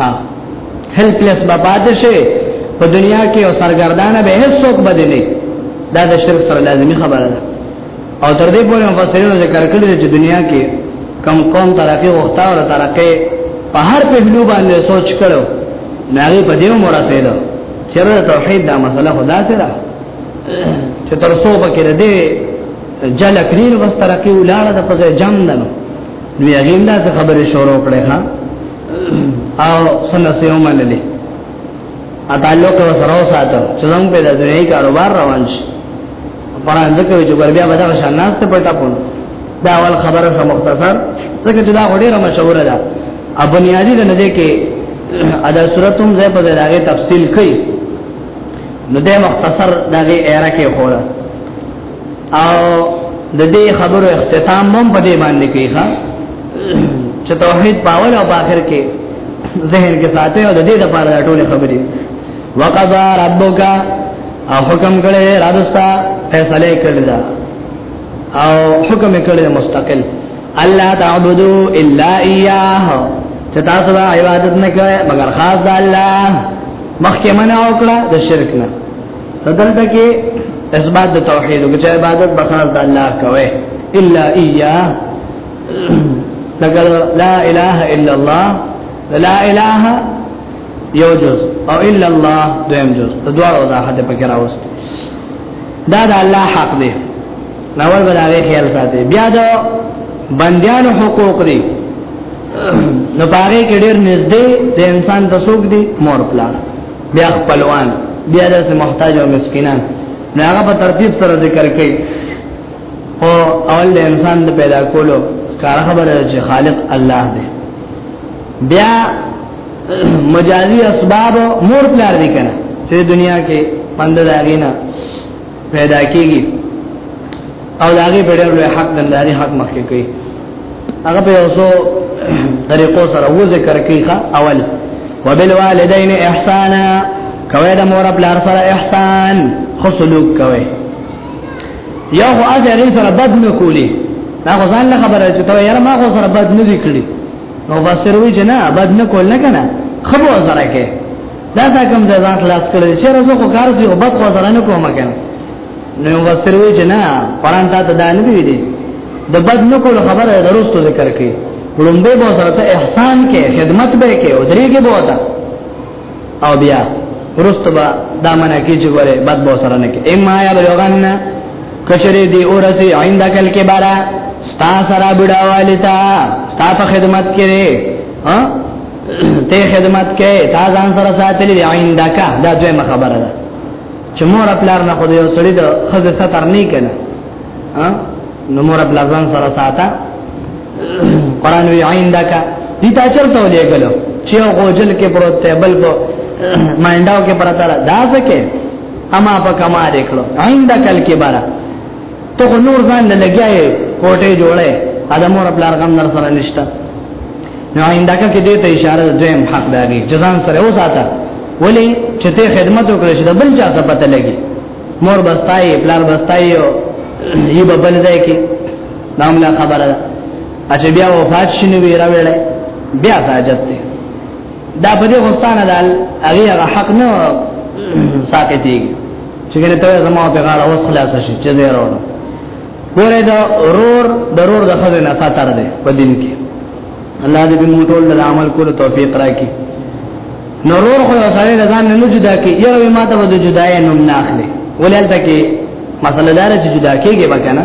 B: ها هل پلس با پادشه په دنیا کې او سرګردانه به هیڅ څوک بدلی دا د شرک سره لازمی خبره ده او تر دې پورې مفسرینو ذکر کړی چې دنیا کې کم قوم ترقی وخته او ترقی په هر پهلو باندې سوچ کړو ناغي په دې عمر رسیدو چیرې توحید دا مسله خدا سره چې تر څو پکې دې جل کریر وسترقی ولاړه د پځه جام دنو نو یې غیم دا خبره شروع کړې ها او سنت سره ومنلې ا تعلق او سره ساتو چې زموږ په دنیوي کاروبار روان شي قرآن ذکر چې ګور بیا به دا شان ناس ته پټه پون دا اول خبره شو مختصر څنګه چې دا وړي را مشوره ده ا بنیادی د نده کې ادا صورتوم زې په دغه تفصیل کوي نو د مختصر دغه ایره کې خوره او د دې خبرو اختتام هم په دې باندې کوي ښا چې توحید باور او باخر کې ذهن کې ساتي او د دې لپاره ټول خبرې وقضا ربک او حکم کړي رادستا فیصله کړی دا او حکم کړی مستقل الله تعبدو الا اياه چې تاسو به عبادت نه کوئ مگر خاص د الله مخکې منع وکړه د شرک نه دلته کې اثبات د توحید او چې عبادت بخار د الله کوي الا اياه لکه لا اله الا الله لا اله یو جز او الا الله دویم جز د دوه وضاحت پکې راوست دا د الله حق دی نور بلاغه خیال ساتي بیا دا بندیانو حقوق دي نو پاره کې ډېر نږدې د انسان د سوق دي مور پلان بیا خپلوان بیا د محتاج او مسکینان نو هغه په ترتیب سره ذکر کړي او اول د انسان د پیدا کولو کار خبره چې خالق الله دی بیا مجازي اسباب مور پلار دي کنه چې دنیا کې پند داګینا پیدا کیږي او دا هغه په ډېر لوی حق دنداري حق مخکې کوي هغه په اوسو طریقو سره و ذکر کوي اول وبالوالدین احسانا کوي د مور خپل سره احسان خو سلوک کوي یو خو اجر سره بد نه کولی دا خو ځان له خبره چې ته یاره ما خو سره بد نه وکړي نو فسروي جنا بد نه کول نه کنه خبره سره کې دا تا کوم ځای ځان خلاص کړی چې راځو خو کار دی او بد خو سره نه کوم کنه نو یو وسر وی چې نه قران ته دا نه دی دی د بد نو کول خبره درستو ذکر کړي لومبه به سره ته احسان کې خدمت به کې او درې کې بوته او بیا ورستو با دا منه کې چې ګوره بد به سره نه کې اما یا لوغان کشری دی اورسی عندک الکبارا ستا سره بډاوالی تا ستا په خدمت کې ها ته خدمت کې تا ځان سره ساتلې دی عین داکا دا دویمه خبره ده چې مور خپل نه خو یو سړی د خزه ستر نه کړي ها نو مور خپل ځان سره ساته قران وی عین داکا دي تا چرته ولې کلو چې غوجل کې پروت ته بل په مانډاو کې پرتا دا ځکه اما په کما دیکلو عین داکل کې بارا ته نور ځان لګیاي کوټه جوړه ادمور خپل غم نر سره نشته نو آینده کې دې ته اشاره دویم حق دی چې ځان سره وساته ولی چې ته خدمت وکړې چې بل چا ته پته لګي مور بستای پلار بستای او یی په بل ځای کې ناملا خبره ده چې بیا وفات شنو وی راوړل بیا ساجت دی دا په دې غستانه ده هغه حق نه ساکتي چې ګره ته زموږ په غاړه وسخلاص شي چې زه راوړم ګوره دا رور ضرور د خزنه خطر دی په دین کې الله دې موږ ټول د عمل کولو توفیق راکړي نورور خو سره د ځان نه جدا کې یو ما ته د جدای نوم نه اخلي ولل تکي مسله دار چې جدا کېږي بکنه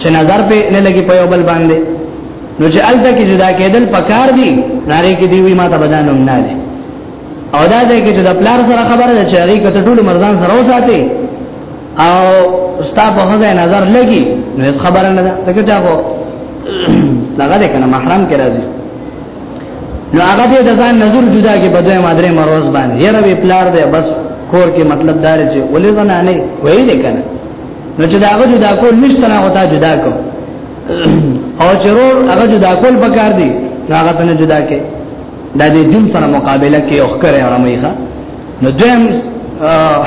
B: چې نظر په نه لګي په یو بل باندې نو چې الته کې جدا کېدل پکار دي ناره کې دی وی ما ته بدن نوم نه دي او دا دې کې چې د پلار سره خبره ده چې هغه کته ټول مرزان سره وساتي او ستا په هغه نظر لګي نو خبره نه ده ځکه چې هغه لګا ده کنه محرم کې راځي نو هغه دې د ځان نظر جدا کې بدوي مادرې مروز باندې یره وی پلار دې بس کور کې مطلب دار چې ولې زنه نه وای دې کنه نو چې دا هغه جدا کول نشته نه وتا جدا کو او چرور هغه جدا کول پکار دي هغه ته جدا کې د دې دین سره مقابله کې او ښکره اړمایخه نو دیم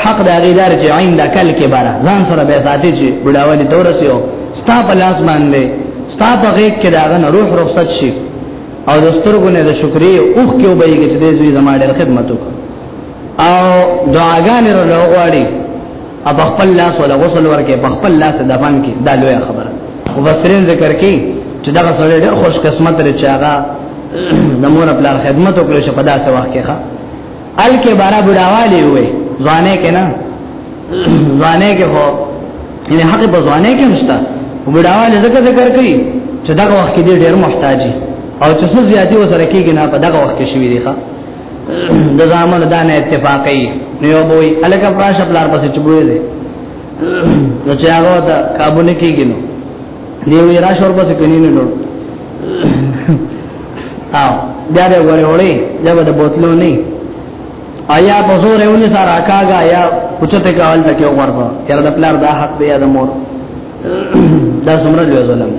B: حق د هغه دار چې عین د کل کې بارا ځان سره به ساتي چې بډاوالي تورسیو ستا په لاس باندې ستا په غیږ کې داغه روح رخصت شي او د سترګو نه د شکرې اوخ کې وبېږي چې دې زوی زما ډېر خدمت وکړ او دعاګانې وروړي اب خپل لاس ولا غسل ورکه په خپل لاس د باندې کې دا لوی خبره وبسرین ذکر کې چې دا سره ډېر خوش قسمت لري چې هغه د مور خپل خدمت وکړي چې په داسې وخت کې ښه ال کې بارا بډاوالی وې ځانې کې نه ځانې کې هو یعنی حق په ځانې کې مشتا بډاوالی زکه ذکر کوي چې دغه وخت کې ډېر محتاجي او چې څه زیاتی وسره کېږي نه په دغه وخت کې شوی دی ښا د زامن دا نه اتفاقي نیو بوي الکه پراشه پلار پسې چبوي دي نو چې هغه ته قابو نه کېږي نو دیو یې راشه ور پسې کني نه لور او بیا به وړې وړې دا به د بوتلو نه آیا په زور یې ونی سره کاګه یا اوچته کول تکي ورته یار د پلار دا حق دی یا د مور دا څومره لوی ظلم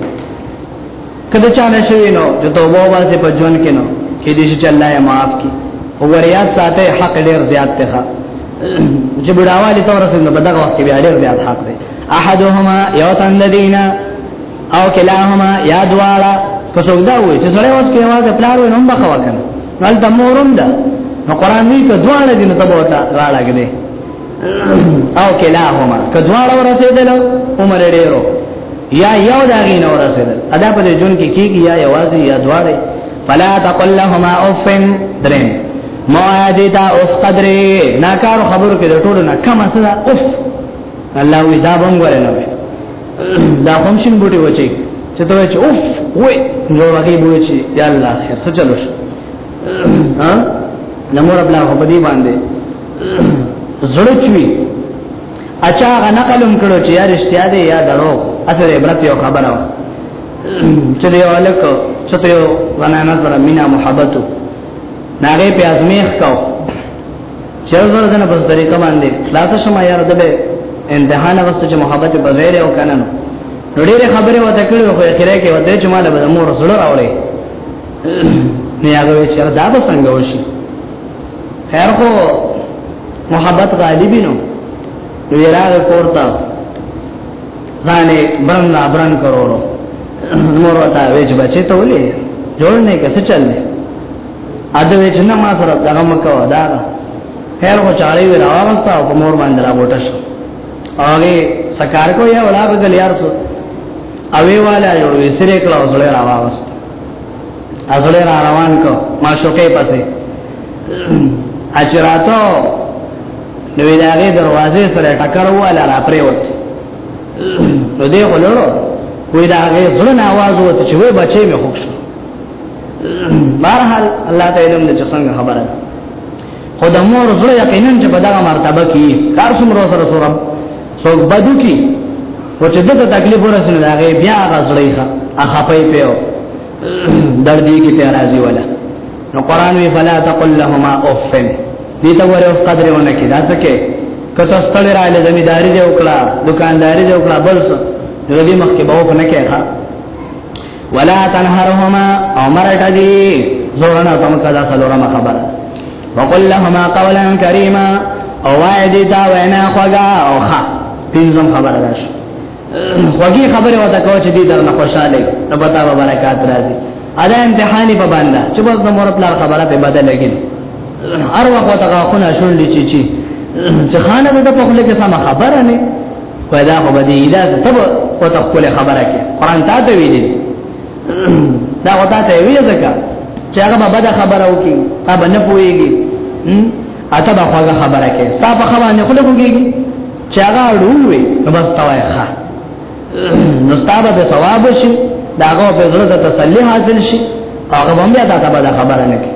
B: کله چا نشوي نو چې توبه واسه په ژوند کې نو کې دې چې الله یې معاف کړي او وریا ساته حق ډیر زیات ته چې بډاوالی تور سره په دغه وخت کې بیا ډیر زیات حق دی احدهما یو تند دینا او کلاهما یا دواړه که څوک دا وایي چې سره اوس کې आवाज پلار وي نو بخوا کنه ول د مورم ده نو قران وی که دواړه دې نو تبوتا راړه کې او کلاهما که دواړه ورسېدل عمر ډیرو یا یو دا غین ورسېدل ادا په جون کې کیږي یا आवाज یا دواړه فلا تقل لهما اف درم مو اجدا اوس قدرې ناکار خبرو کې د ټولو نه کم څه اوف الله وی دا بم غره نه دا هم شین بوټي وچی چې ته چې اوف وې نو هغه بو چې یا الله خیر څه چلو شي ها نمور بلا په دې باندې زړه چوي اچا هغه نقلم کړو چې یار اشتیا دی یا درو اثر عبرت یو خبره چې دی ولک چې ته یو غنانه سره مینا محبتو ناغه په ازمیخ کو چر زر دنه بس طریقه باندې خلاص شمه یار دبه امتحان وخت چې محبت په غیر او کنن نو ډېر خبره وته کړو خو اخره کې وته چې مال به مور سره راوړې نه هغه چې دا به څنګه وشي خیر خو محبت غالبی نو ویراغ کورتا ځانې برن لا برن کرورو مور وتا وېج بچي ته ولې جوړ نه کې څه چل نه اته وچ نه ما سره دغه مکو دا خیر خو چاړې وی راوستا او په مور باندې راغوټه شو هغه سکار کو یا ولا بغل یار سو اوی والا یو وی سره کلا وسله راوستا ازله را روان کو ما شوکې پسې اچراتو نو داغه دروازه سره ټکر والا را پریوت نو دې ولړو وی داغه زړه आवाज وته چې وې بچې مې خوښ بهرحال الله تعالی علم د څنګه خبره خود امور زړه یقینا چې په دغه مرتبه کې کار څومره سره سره څوک بدو کې او چې دغه تکلیف ورسره راغی بیا غزړی ښه اخا پي پیو دردی کې ته راځي ولا نو قران وی فلا تقل لهما اوف دې ته وره اوف قدر ونه کې دا څه کې کته ستړي را لې زمیداری دې وکړه دکانداری دې وکړه بل څه دې مخ کې باو نه کې ښه ولا تنهرهما او مرټ دی زورنا تم کدا سلورم خبر وقل لهما قولا کریما او وای دی تا وینا خوګه او خا پینځم خبر راش خوګي خبره وته کو چې دې درنه خوشاله نو بتا به برکات راځي ادا امتحان په باندې چې بس د مور خپل خبره په بدل لګي هر وخت ته غاخونه شونډې چی چی چې خانه د په خله کې سم خبره نه پیدا خو به دی دا ته په تخول خبره کې قران ته ته ویلې دا وتا ته ویلې ځکه چې هغه به بد خبره وکي تا به نه پويږي اته به خواږه خبره کې تا په خبره نه خلکو کېږي چې هغه ډووي نو بس توای ښه نو ستابه به ثواب شي داغه په زړه ته تسلی حاصل شي هغه باندې تا ته بد خبره نه کوي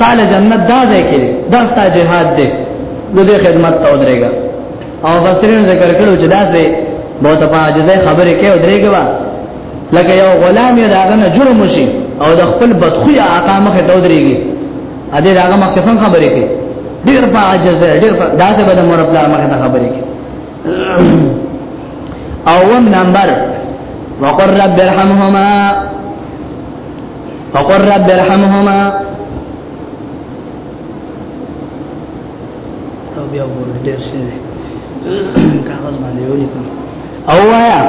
B: تعالی جنت دا ځای کې دا ستا جهاد دی نو دې خدمت ته ودرېګا او بصرین ذکر کړو چې دا څه بہت په عاجزه خبره کې ودرېګا لکه یو غلام یې داغه نه جرم شي او د خپل بدخوی آقا مخ ته ودرېږي ا دې داغه مخ څنګه خبرې کوي ډېر په عاجزه ډېر په داسې بده مور خپل مخ ته خبرې کوي او وم نمبر وقر رب ارحمهما فقر رب ارحمهما او بیا وګورئ ډېر څه دي کاغذ باندې ولیکم او وایا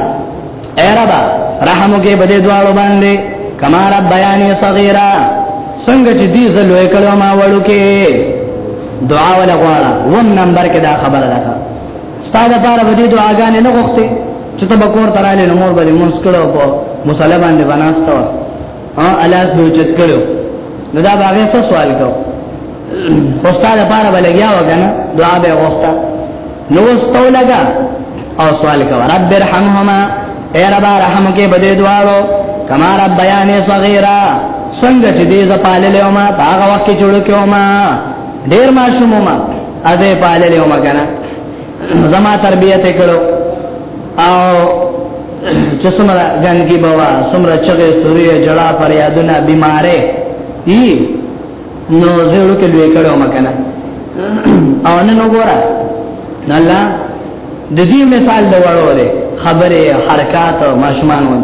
B: اے ربا رحمو کې بده دواړو باندې کما رب بیان صغیرا څنګه چې دې زلوې کلو ما وړو کې دعا ولا غواړه ون نمبر کې دا خبره ده ستا د پاره به دې دعاګانې نه غوښتې چې ته بکور تراله نو مور به دې مونږ کړو په مصلی باندې بناستو ها الاس به چت کړو نو دا باغې څه سوال کو استاد لپاره بلګیا وګنه دعا به غوښتا نو استو لگا او سوال کو رب ارحمهما اے رب رحم کې بده دعاو کما رب بیان صغیرا څنګه چې دې زپاللې او ما هغه وخت جوړ کېو ما ډیر ما شوم ما اده پاله له مګنه زما تربیه ته کړو او چې څومره ګنګي بوا څومره چغې سوري جړه پر یادونه بیمارې ای نو زه لکه لوي کړو مګنه او نن وګوره الله د دې مثال د وړو ده خبره حرکت او ماشومان ون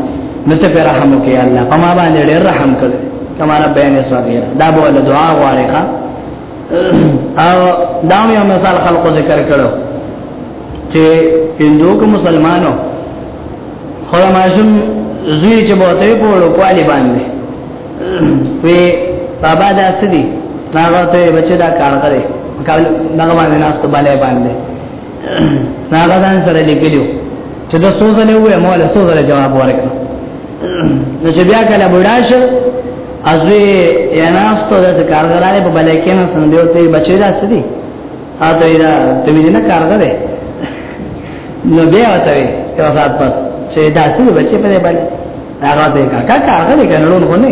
B: نو ته پر رحم وکي الله په ما باندې ډېر رحم کړ کما ربانه صغیر دا بوله دعا غواړي او دا یو مثال خلکو ذکر کړو چې هندو کو مسلمانو خو ماشوم زوی چې بوته په لو کوالی باندې وی بابا دا سدي هغه ته بچی دا کار کوي کله هغه باندې ناس ته باندې باندې هغه ځان سره لیکلو چې د سوزلې وې مو له سوزلې جواب ورکړ نو چې بیا کله بډا شو ازوی یناستو د کارګرانو په بلې کې نه سندیو ته بچی دا سدي ا ته دا ته وینې نه کارګر دی نو بیا وته یو سات پس چې دا سدي بچی په دې باندې هغه ته کاکا کارګر دی کنه لون غو نه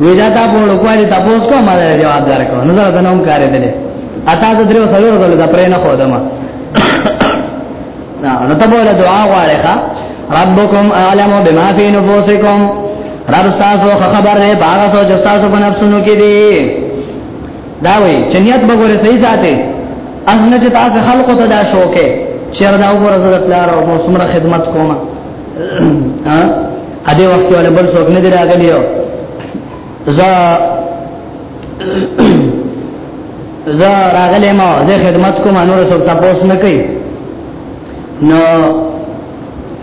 B: ویدا تا په لوکوالي تاسو کو ما دا جواب درکو نو دا نوم کار دی اته د درو سره ورغلو دا پرې نه خو دما نو ته بوله دعا غواړې ښا ربکم اعلم بما فی نفوسکم رب تاسو خبر دی باغ سو چې تاسو په نفسونو کې دی دا وی چنیت بګوره صحیح ساتي اذن چې تاسو خلقو ته دا شوکه شر دا وګوره زړه لار او موسمره خدمت کومه ها ا دې وخت ولا بل څوک نه دی راغلی او ز ز راغلی ما زه خدمت کوم نور څوک تاسو نه کوي نو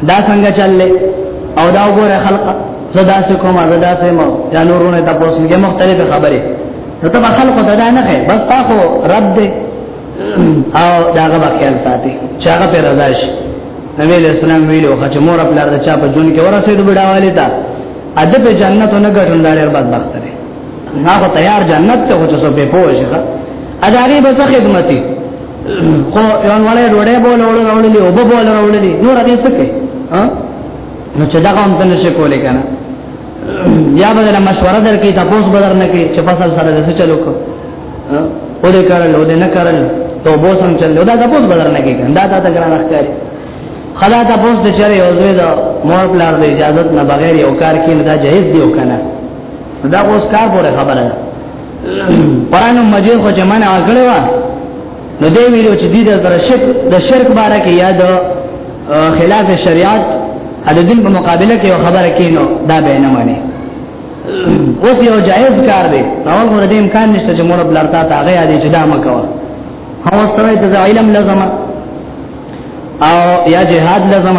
B: دا څنګه چللې او دا وګوره خلق زدا څه کوم زدا څه مو یا نورونه تاسو نه مختلفه خبره نو ته خلق ته دا نه خې بس تاسو رب دې او داغه بخیال ساتي چې هغه پر رضا شي نبی علیہ السلام ویلو چې مور خپل د چا په جون کې ورسېد بډاواله تا اده په جنت نه ګټل دا ډېر بدبخت دی نه خو تیار جنت ته وڅ سو په پوه شي اداري به خدمتي خو یو وړه روړې بوله وړه وړلې او به بوله وړلې نور دې څه کوي ها نو چې دا کوم تنه شي کولې کنه یا به مشوره درکې تاسو بدر نه کې چې فصل سره دې چلو کو او دې کارل او دې نه کارل ته بو سم چل دا تاسو بدر نه کیږي دا تا ته ګران ښکاری خلا تاسو ته چره یو زوی دا مور پلار د اجازه نه بغیر یو کار کین دا جهیز دی او کنه دا اوس کار پورې خبره ده قران مجید خو جمع نه اغړې وا نو دې ویلو چې دې در شرک د شرک باره کې یاد خلاف شریعت د دین په مقابله کې خبره کینو دا به نه مانی اوس یو جایز کار دی اول غره دې امکان نشته چې مور بلار تا هغه یادې چې دا مکو هو سره ته علم لازم او یا جهاد لازم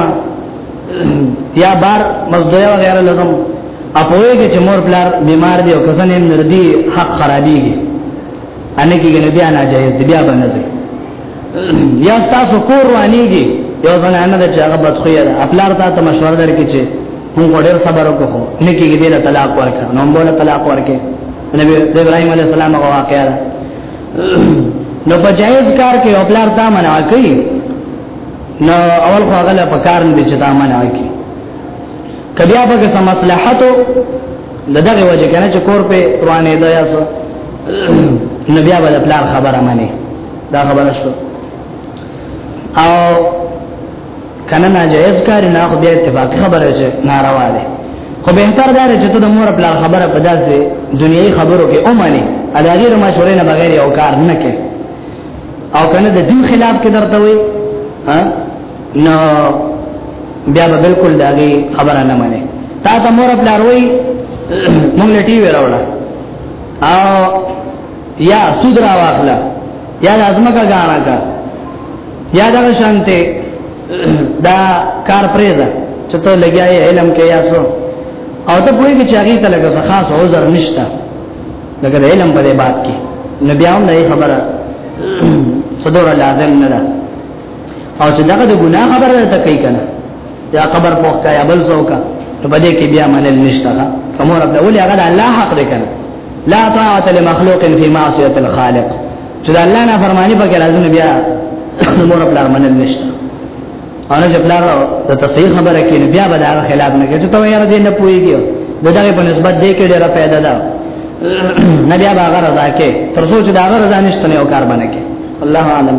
B: یا بار مزدوره وغیرہ لازم اپوې کې چې مور بلار بیمار دی او کسان یې نردي حق خرابيږي ان کې نه بیا ناجایز دی بیا باندې ځي یا تاسو کور وانیږي یو ځنه نه چې هغه بدخویا ده خپل ارتا ته مشوره درکې چې مونږ ډېر صبر وکړو نکي کې دې طلاق ورکړ نو موږ طلاق ورکې نبی ابراهيم عليه السلام هغه واقعا نو په جایز کار کې او بلار تا منع کوي نو اول خو هغه په کار نه چې تا منع کوي کبیا به که مصلحت دغه وجه کنه چې کور په روانه ده یا څه نو بیا به بلار خبره مانی دا خبره شو او کنه ناجایز کار نه خو بیا اتفاق خبره چې ناروا ده خو به تر دار چې ته د مور خپل خبره په داسې دنیوي خبرو کې اومنه اداري د مشورې نه بغیر یو کار نه کې او کنه د دین خلاف کې درته وي ها نو بیا به بالکل داږي خبره نه منې تا ته مور خپل وروي مونږ لټي وراوړه او یا سود را واخله یا لازمه کا غاڼه کا یا دا شانته دا کار پریزه چې ته لګیاي علم کې یا سو او ته پوری کې چاغي ته لګه خاص عذر نشتا لکه د علم په دې باب کې نبي هم نه خبره صدور لازم نه ده او چې دغه د ګناه خبره ته کوي کنه یا قبر پوښ کا یا بل څوک ته بده کې بیا منل نشتا کومه رب له ولې هغه الله حق دی کنه لا طاعت لمخلوق فی معصیت الخالق چې د الله نه فرمانی پکې راځنه بیا مور خپل منل نشته او نه خپل د تصحیح خبره کې بیا به دا خلاف نه کوي ته یې دې نه پويږي د دغه په نسبت دې کې ډېره پیدا ده نه بیا به هغه رضا کې تر څو چې دا هغه رضا نشته نه او کار باندې کې الله اعلم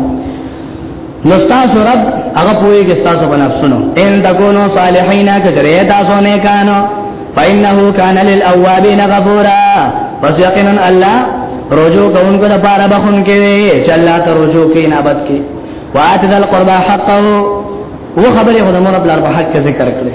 B: نو تاسو رب هغه پوهیږي تاسو په نفسونو ان تکونو صالحین کجره تاسو نه کانو فإنه كان للأوابين غفورا پس یقینا الله رجوع کوونکو لپاره بخون کې چې الله ته رجوع کوي نه بد کې واتذل قربا حقه و خبره خدای مور بلار په حق ذکر کړي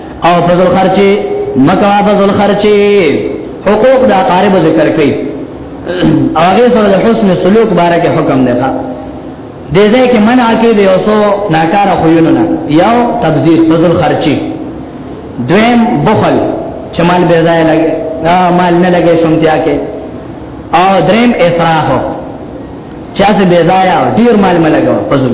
B: او فضل خرچه مکوا فضل خرچه حقوق د اقارب ذکر کړي هغه سره د حسن سلوک باره کې حکم دی ښا د دې کې منع کې دی او سو ناکار خوونه نه یو تبذیر فضل خرچه دویم بخل چې مال به ځای لګي دا مال نه لګي شمتیا کې او دریم اسراف چا څه به ځای ډیر مال ملګو فضل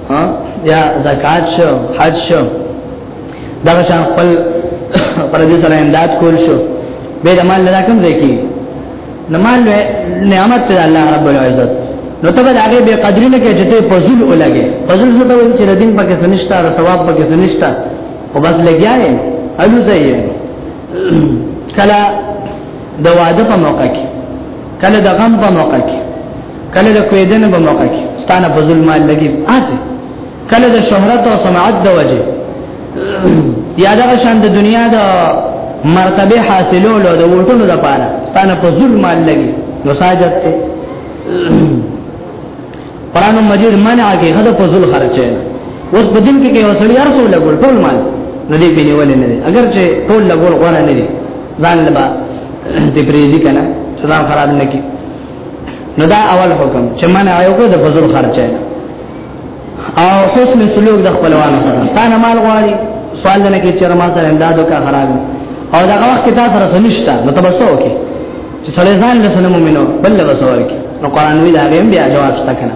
B: ها یا زکات شو حج شو دا شان خپل پر دې سره امداد کول شو به د مال نه کوم ځای کی نه مال نعمت ته الله رب العزت نو ته به هغه به قدر نه کې چې ته فضل ولګي فضل څه ته وایي چې د دین پکې سنشتہ او ثواب پکې سنشتہ او بس لګیا یې الو ځای کله د واده په موقع کې کله د غم په موقع کې کله د کویدن په موقع کې ستانه په ظلم لګي آسه کله د شهرت او سماعت د وجه یا د شان د دنیا د مرتبه حاصلولو د وټونو د پاره ستانه په ظلم لګي نو ساجت ته قران مجید منع کې غد په ظلم خرچه اوس په دین کې کې وسړي ارسو لګول ټول مال نه دی پینې ولې نه دی اگر چې ټول لګول غوړه نه دی ځان لبا دې پریزي کنه ځان خراب نه کی نو دا اول حکم چې منع یو کو د فضل خرچه او حسن سلوک د خپلوانو سره ستانه مال غواړي سوال نه کې چې ما سره اندازو کا خراب او دا وخت کې تاسو سره نشته نو تاسو وکي چې سړی ځان له سنمو مينو بل له وسور کې نو قران وی دا غیم بیا جواب شته کنه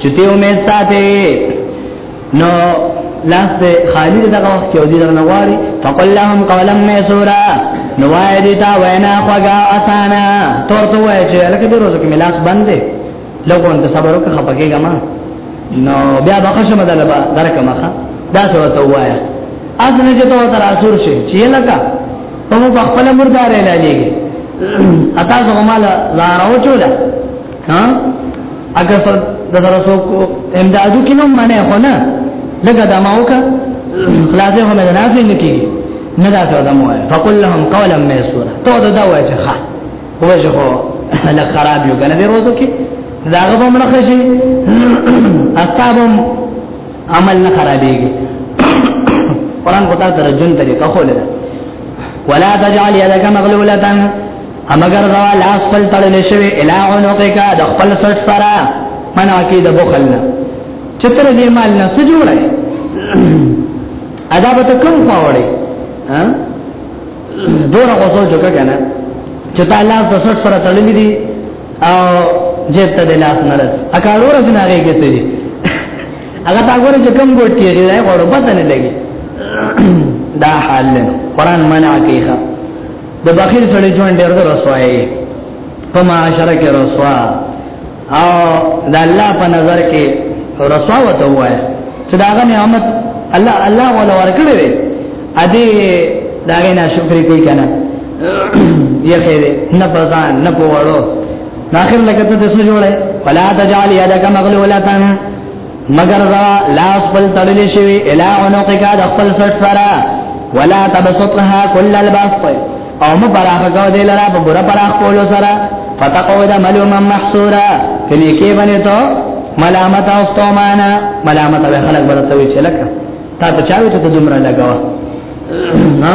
B: چې ته امید ساتې نو لاس دې خالی دغه وخت کې ودی درنه غواړي فقل لهم قولا ميسورا نو وای دې تا وینا خوګه اسانه تور ته وای چې لکه دې روزه کې ملاس باندې لګون ته صبر وکړه خپګېګا ما نو بیا بخښه مدل با درکه مخه دا څه ته وای اسنه چې ته تر اسور شي چې لکه په خپل مردار اعلانېږي اته زغماله زارو چولا ها اګه سر د درسو کو امدادو کې نو معنی خو نه لګه دا ما وکړه خلاصې هم نه نافي نه کیږي نه دا څه دمو وای فقل لهم قولا ميسورا تو دا دا وای چې ښه هو چې هو لا خراب یو کنه دې روزو کې دا هغه هم راخه شي استابم عمل نه خرابېږي قران خدای ترجمه طریقه خو لري ولا تجعل يدك مغلوله امګر دا لاس خپل تړل شوی الهونو کې کا د خپل سټ سره منع کې د بخل نه چتر دې مال نه سجوړه ادا به کوم پاوړې ها دوه غوسو جوګه کنه چې تا لاس د سټ سره تړلې دي او جیب ته د لاس نه رس اکارو رس نه هغه کې سړي هغه تا ګورې چې کوم ګوټ کې دی غوړو پته نه لګي دا حال قرآن منع کوي د بخیل سړی ژوند ډېر د رسوایي په معاشره کې رسوا او د الله په نظر کې رسوا وته وای چې دا غنه نعمت الله الله ولا ورکړي دي ا دې دا غنه شکر کوي کنه یې خیره نه پزان نه پوړو اخر لکه ته څه جوړه ولا تجعل يدك مغلوله مگر دا لا خپل تړلې شوی الا عنقک د خپل سر سره ولا تبسطها كل البسط او مبراه کو دې لرا په بره پراخ کولو سره فتقود ملوما محصورا کلی کې باندې ته ملامت او ستومانا ملامت به خلق برته وی چې لکه تا ته چاوي ته دومره لګاوه ها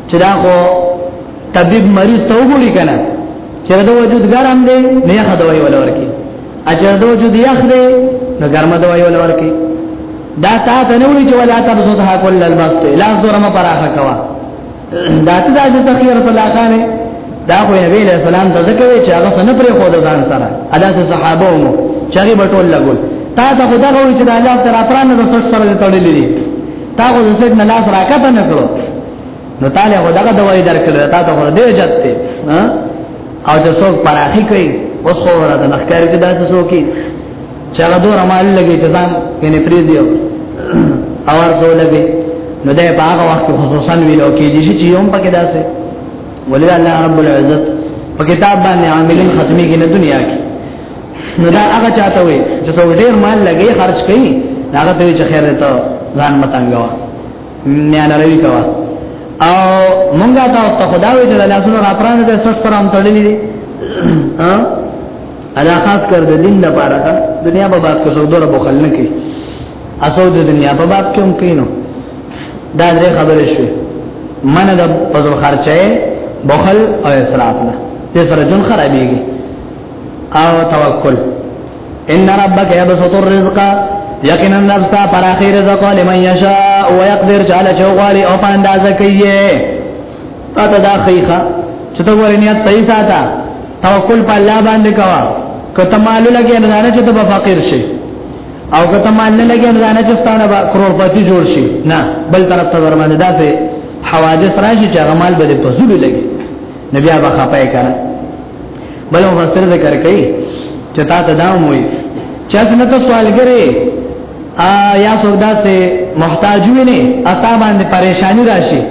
B: چې دا خو طبيب مریض ته وګوري کنه چې دا وجود ګرم دی نه یخ دوايي ولا ورکی اجر دا وجود یخ دی نو ګرمه دوايي ولا ورکی دا تا ته نه ولي چې ولا تبسطها كل البسط لا زور ما پراخه کوا دا ته دا چې تخیر په لاخانه دا خو نبی له سلام د ذکر چې هغه څنګه پرې خو د ځان سره ادا چې صحابه مو چاري بټول لګول تا ته خدا غوړي چې د الله تعالی پرانه د سر سره تړلې دي تا خو سټ نه لاس راکته نه کړو نو تعالی خو دغه دوايي درکړه تا ته خو دې جته او چې څوک پراخي کوي اوس خو راته نخکار کې داسې څوک چې هغه دور مال لګي چې ځان یې پریزي او ورته لګي نو ده په هغه وخت خصوصا ویلو کې دي چې یوم پکې داسې ولې الله رب العزت په کتاب باندې عاملین ختمي کې نه دنیا کې نو دا هغه چاته وي چې څو ډیر مال لګي خرج کوي هغه ته چې خیر ته ځان متنګوا نه نه لري کوا او مونږه دا ته خدای دې له لاسونو را پرانه دې سر سره هم تړلې دي ها ادا خاص کر د دین د پاره کا دنیا په باب کې څو ډیر بخل نه کوي اسو د دنیا په باب کې هم کینو دا درې خبرې شوې من د پزو خرچه بخل او اسراف نه دې سره جون خرابېږي او توکل ان ربک یبسط الرزق یقینا نفسا پر اخر رزق لمن یشاء و یقدر چاله چوغالی او پاندازه کوي تا ته دا خیخه چې ته ورې نیت صحیح ساته توکل په الله باندې کوا کته مال لګې نه نه چې ته فقیر شي او کته مال نه لګې نه نه چې ستانه با کروڑپتی جوړ شي نه بل طرف ته ورمانه داسې حوادث راشي چې غمال به په زړه لګي نبي ابا خپای کړه بل مفسر ذکر کوي چې تا ته دا وایي چې اسنه ته سوال ګره ا یا سودا سے محتاج وي نه اتا باندې پریشانی راشي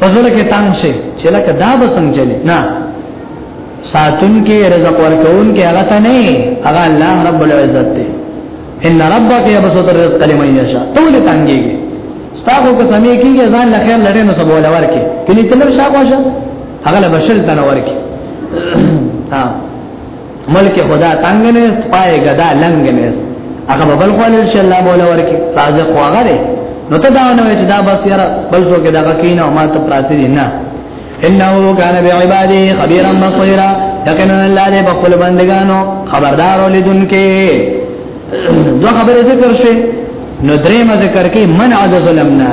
B: پزړه کې تنگ شي چې لکه دا به څنګه چلی نه ساتون کې رزق ورکون کې هغه ته نه هغه الله رب العزت دی ان ربک یبسط الرزق لمن یشاء تول تنګیږي ستاسو که سمې کیږي ځان له خیر لړې نو سبول ورکه کله چې لر شاو شه هغه له بشل تن ورکه ها ملک خدا تنگ نه پای غدا لنګ نه هغه بل خو ان شاء الله بوله ورکه تازه خو هغه نو ته دا نه چې دا بس یاره بل څوک دا کینه او ما ته پراتی نه انه کان بعباده خبيرا بصيرا یقینا الله دې په خپل بندگانو خبردار ولیدونکې دو خبره ذکر شي نو درې ما ذکر کې منع د ظلمنا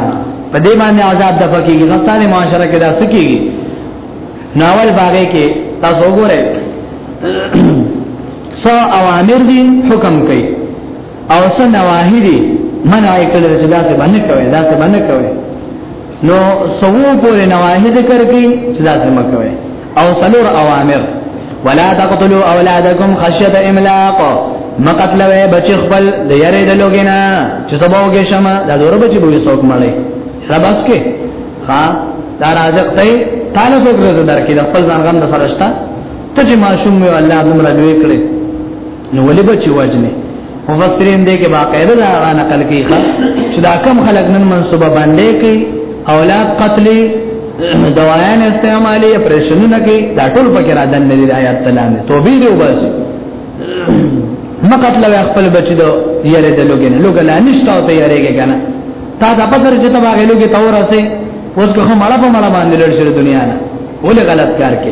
B: په دې باندې عذاب د فقېږي غسانه معاشره کې دا سکیږي ناول باغې کې تاسو وګورئ سو اوامر دي حکم کوي او څه نواهی دي منع کړل چې دا څه باندې کوي دا څه باندې کوي نو سو پورې نواهی ذکر کړي چې دا څه مکوي او سلور اوامر ولا تقتلوا اولادکم خشيه املاق مقتل وې بچ خپل د یری د لوګینا چې سباوګه شمه دا دور بچ بوې څوک مړې رباس کې ها دا رازق ته تعالی څوک درکې د خپل ځان غم د فرشتہ ته چې معصوم وي الله دمر لوی کړي نو ولې بچي وجنه مفسرین دې کې باقاعده دا غا نقل کوي چې دا کم خلک نن منسوبه باندې کوي اولاد قتل دوايان استعمالي پرېشنونه کوي دا ټول پکې را دن لري آیات تلانه توبه دی وبس مقتل خپل بچی دو یاره د لوګنه لوګلا نشته او ته یاره کې کنه تا دا پتر چې تبا غلو کې تور اسه اوس که مړه په مړه باندې لړ شر دنیا نه ولې غلط کار کې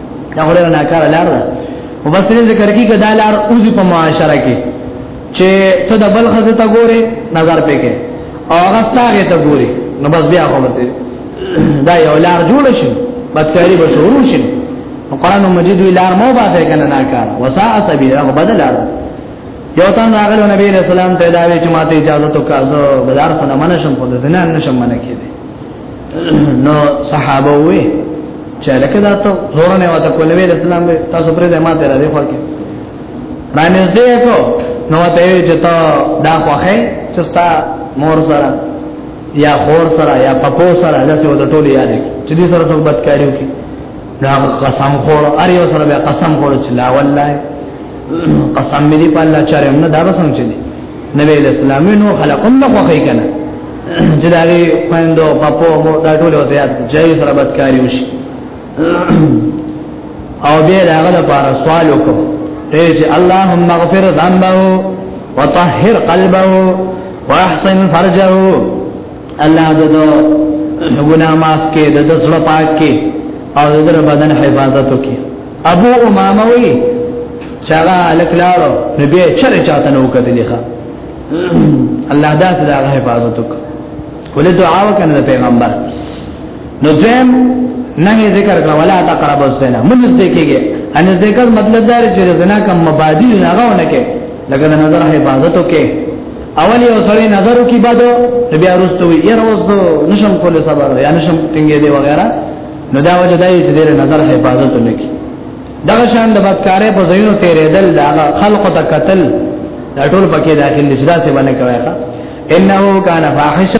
B: دا غوړه نه کار لار ده مبصرین ذکر کی کدا لار اوږي په معاشره کې چې ته د بل خزه ته ګوره نظر پې کې او هغه ستاره ته ګوري نو بس بیا خو مته دا یو لار جوړ شي بس سری به شروع شي قرآن مجید وی لار مو باسه کنه نا کار وسا سبیل هغه بدل لار یو تن راغلو نبی رسول الله ته دا وی چې ماته اجازه تو کازو بازار سره منشم په دې نه نشم منکې نو صحابه وې چې لکه دا ته زور نه وته کولې وې اسلام به تاسو پرې د ماته را دي خو کې باندې دې کو نو ته یې چې تا دا خوخه چې تا مور سره یا خور سره یا پپو سره داسې وته ټولې یادې چې دې سره څوک بدکاریو کې دا قسم خور ار یو سره به قسم خور چې لا والله قسم مې دی په الله چاره نه دا به څنګه چلی نبی اسلام نو خلقم نه خوخی کنه چې دا لري پندو پپو مو دا ټول وته یاد جای سره بدکاری وشي او به دا غل پر سوال وکړو چې اللهم اغفر ذنبه وطهر قلبه واحسن فرجه الله د ګنا معاف کې د زړه پاک کې او د در بدن حفاظت وکي ابو امامه وی چاغه لکلاړو نبی چر چاته نو کتلی ښا الله دا ته دا حفاظت وک ولې دعا وکنه پیغمبر نو زم نه ذکر کړه ولا تقرب الزنا من دې کېږي ان ذکر مطلب دا چې زنا کوم مبادی نه غاونه کې لکه نظر حفاظت وکي اول یو سړی نظر کی بد بیا ورسته وی یره اوس نشم کولای صبر یا نشم ټینګې دی وغیرہ نو دا وجه دای چې دیر نظر حفاظت نکي دا شان د بدکارې په زینو تیرې دل دا خلق ته قتل دا ټول پکې داخل دي چې دا څه باندې کوي ښا انه کان فاحشه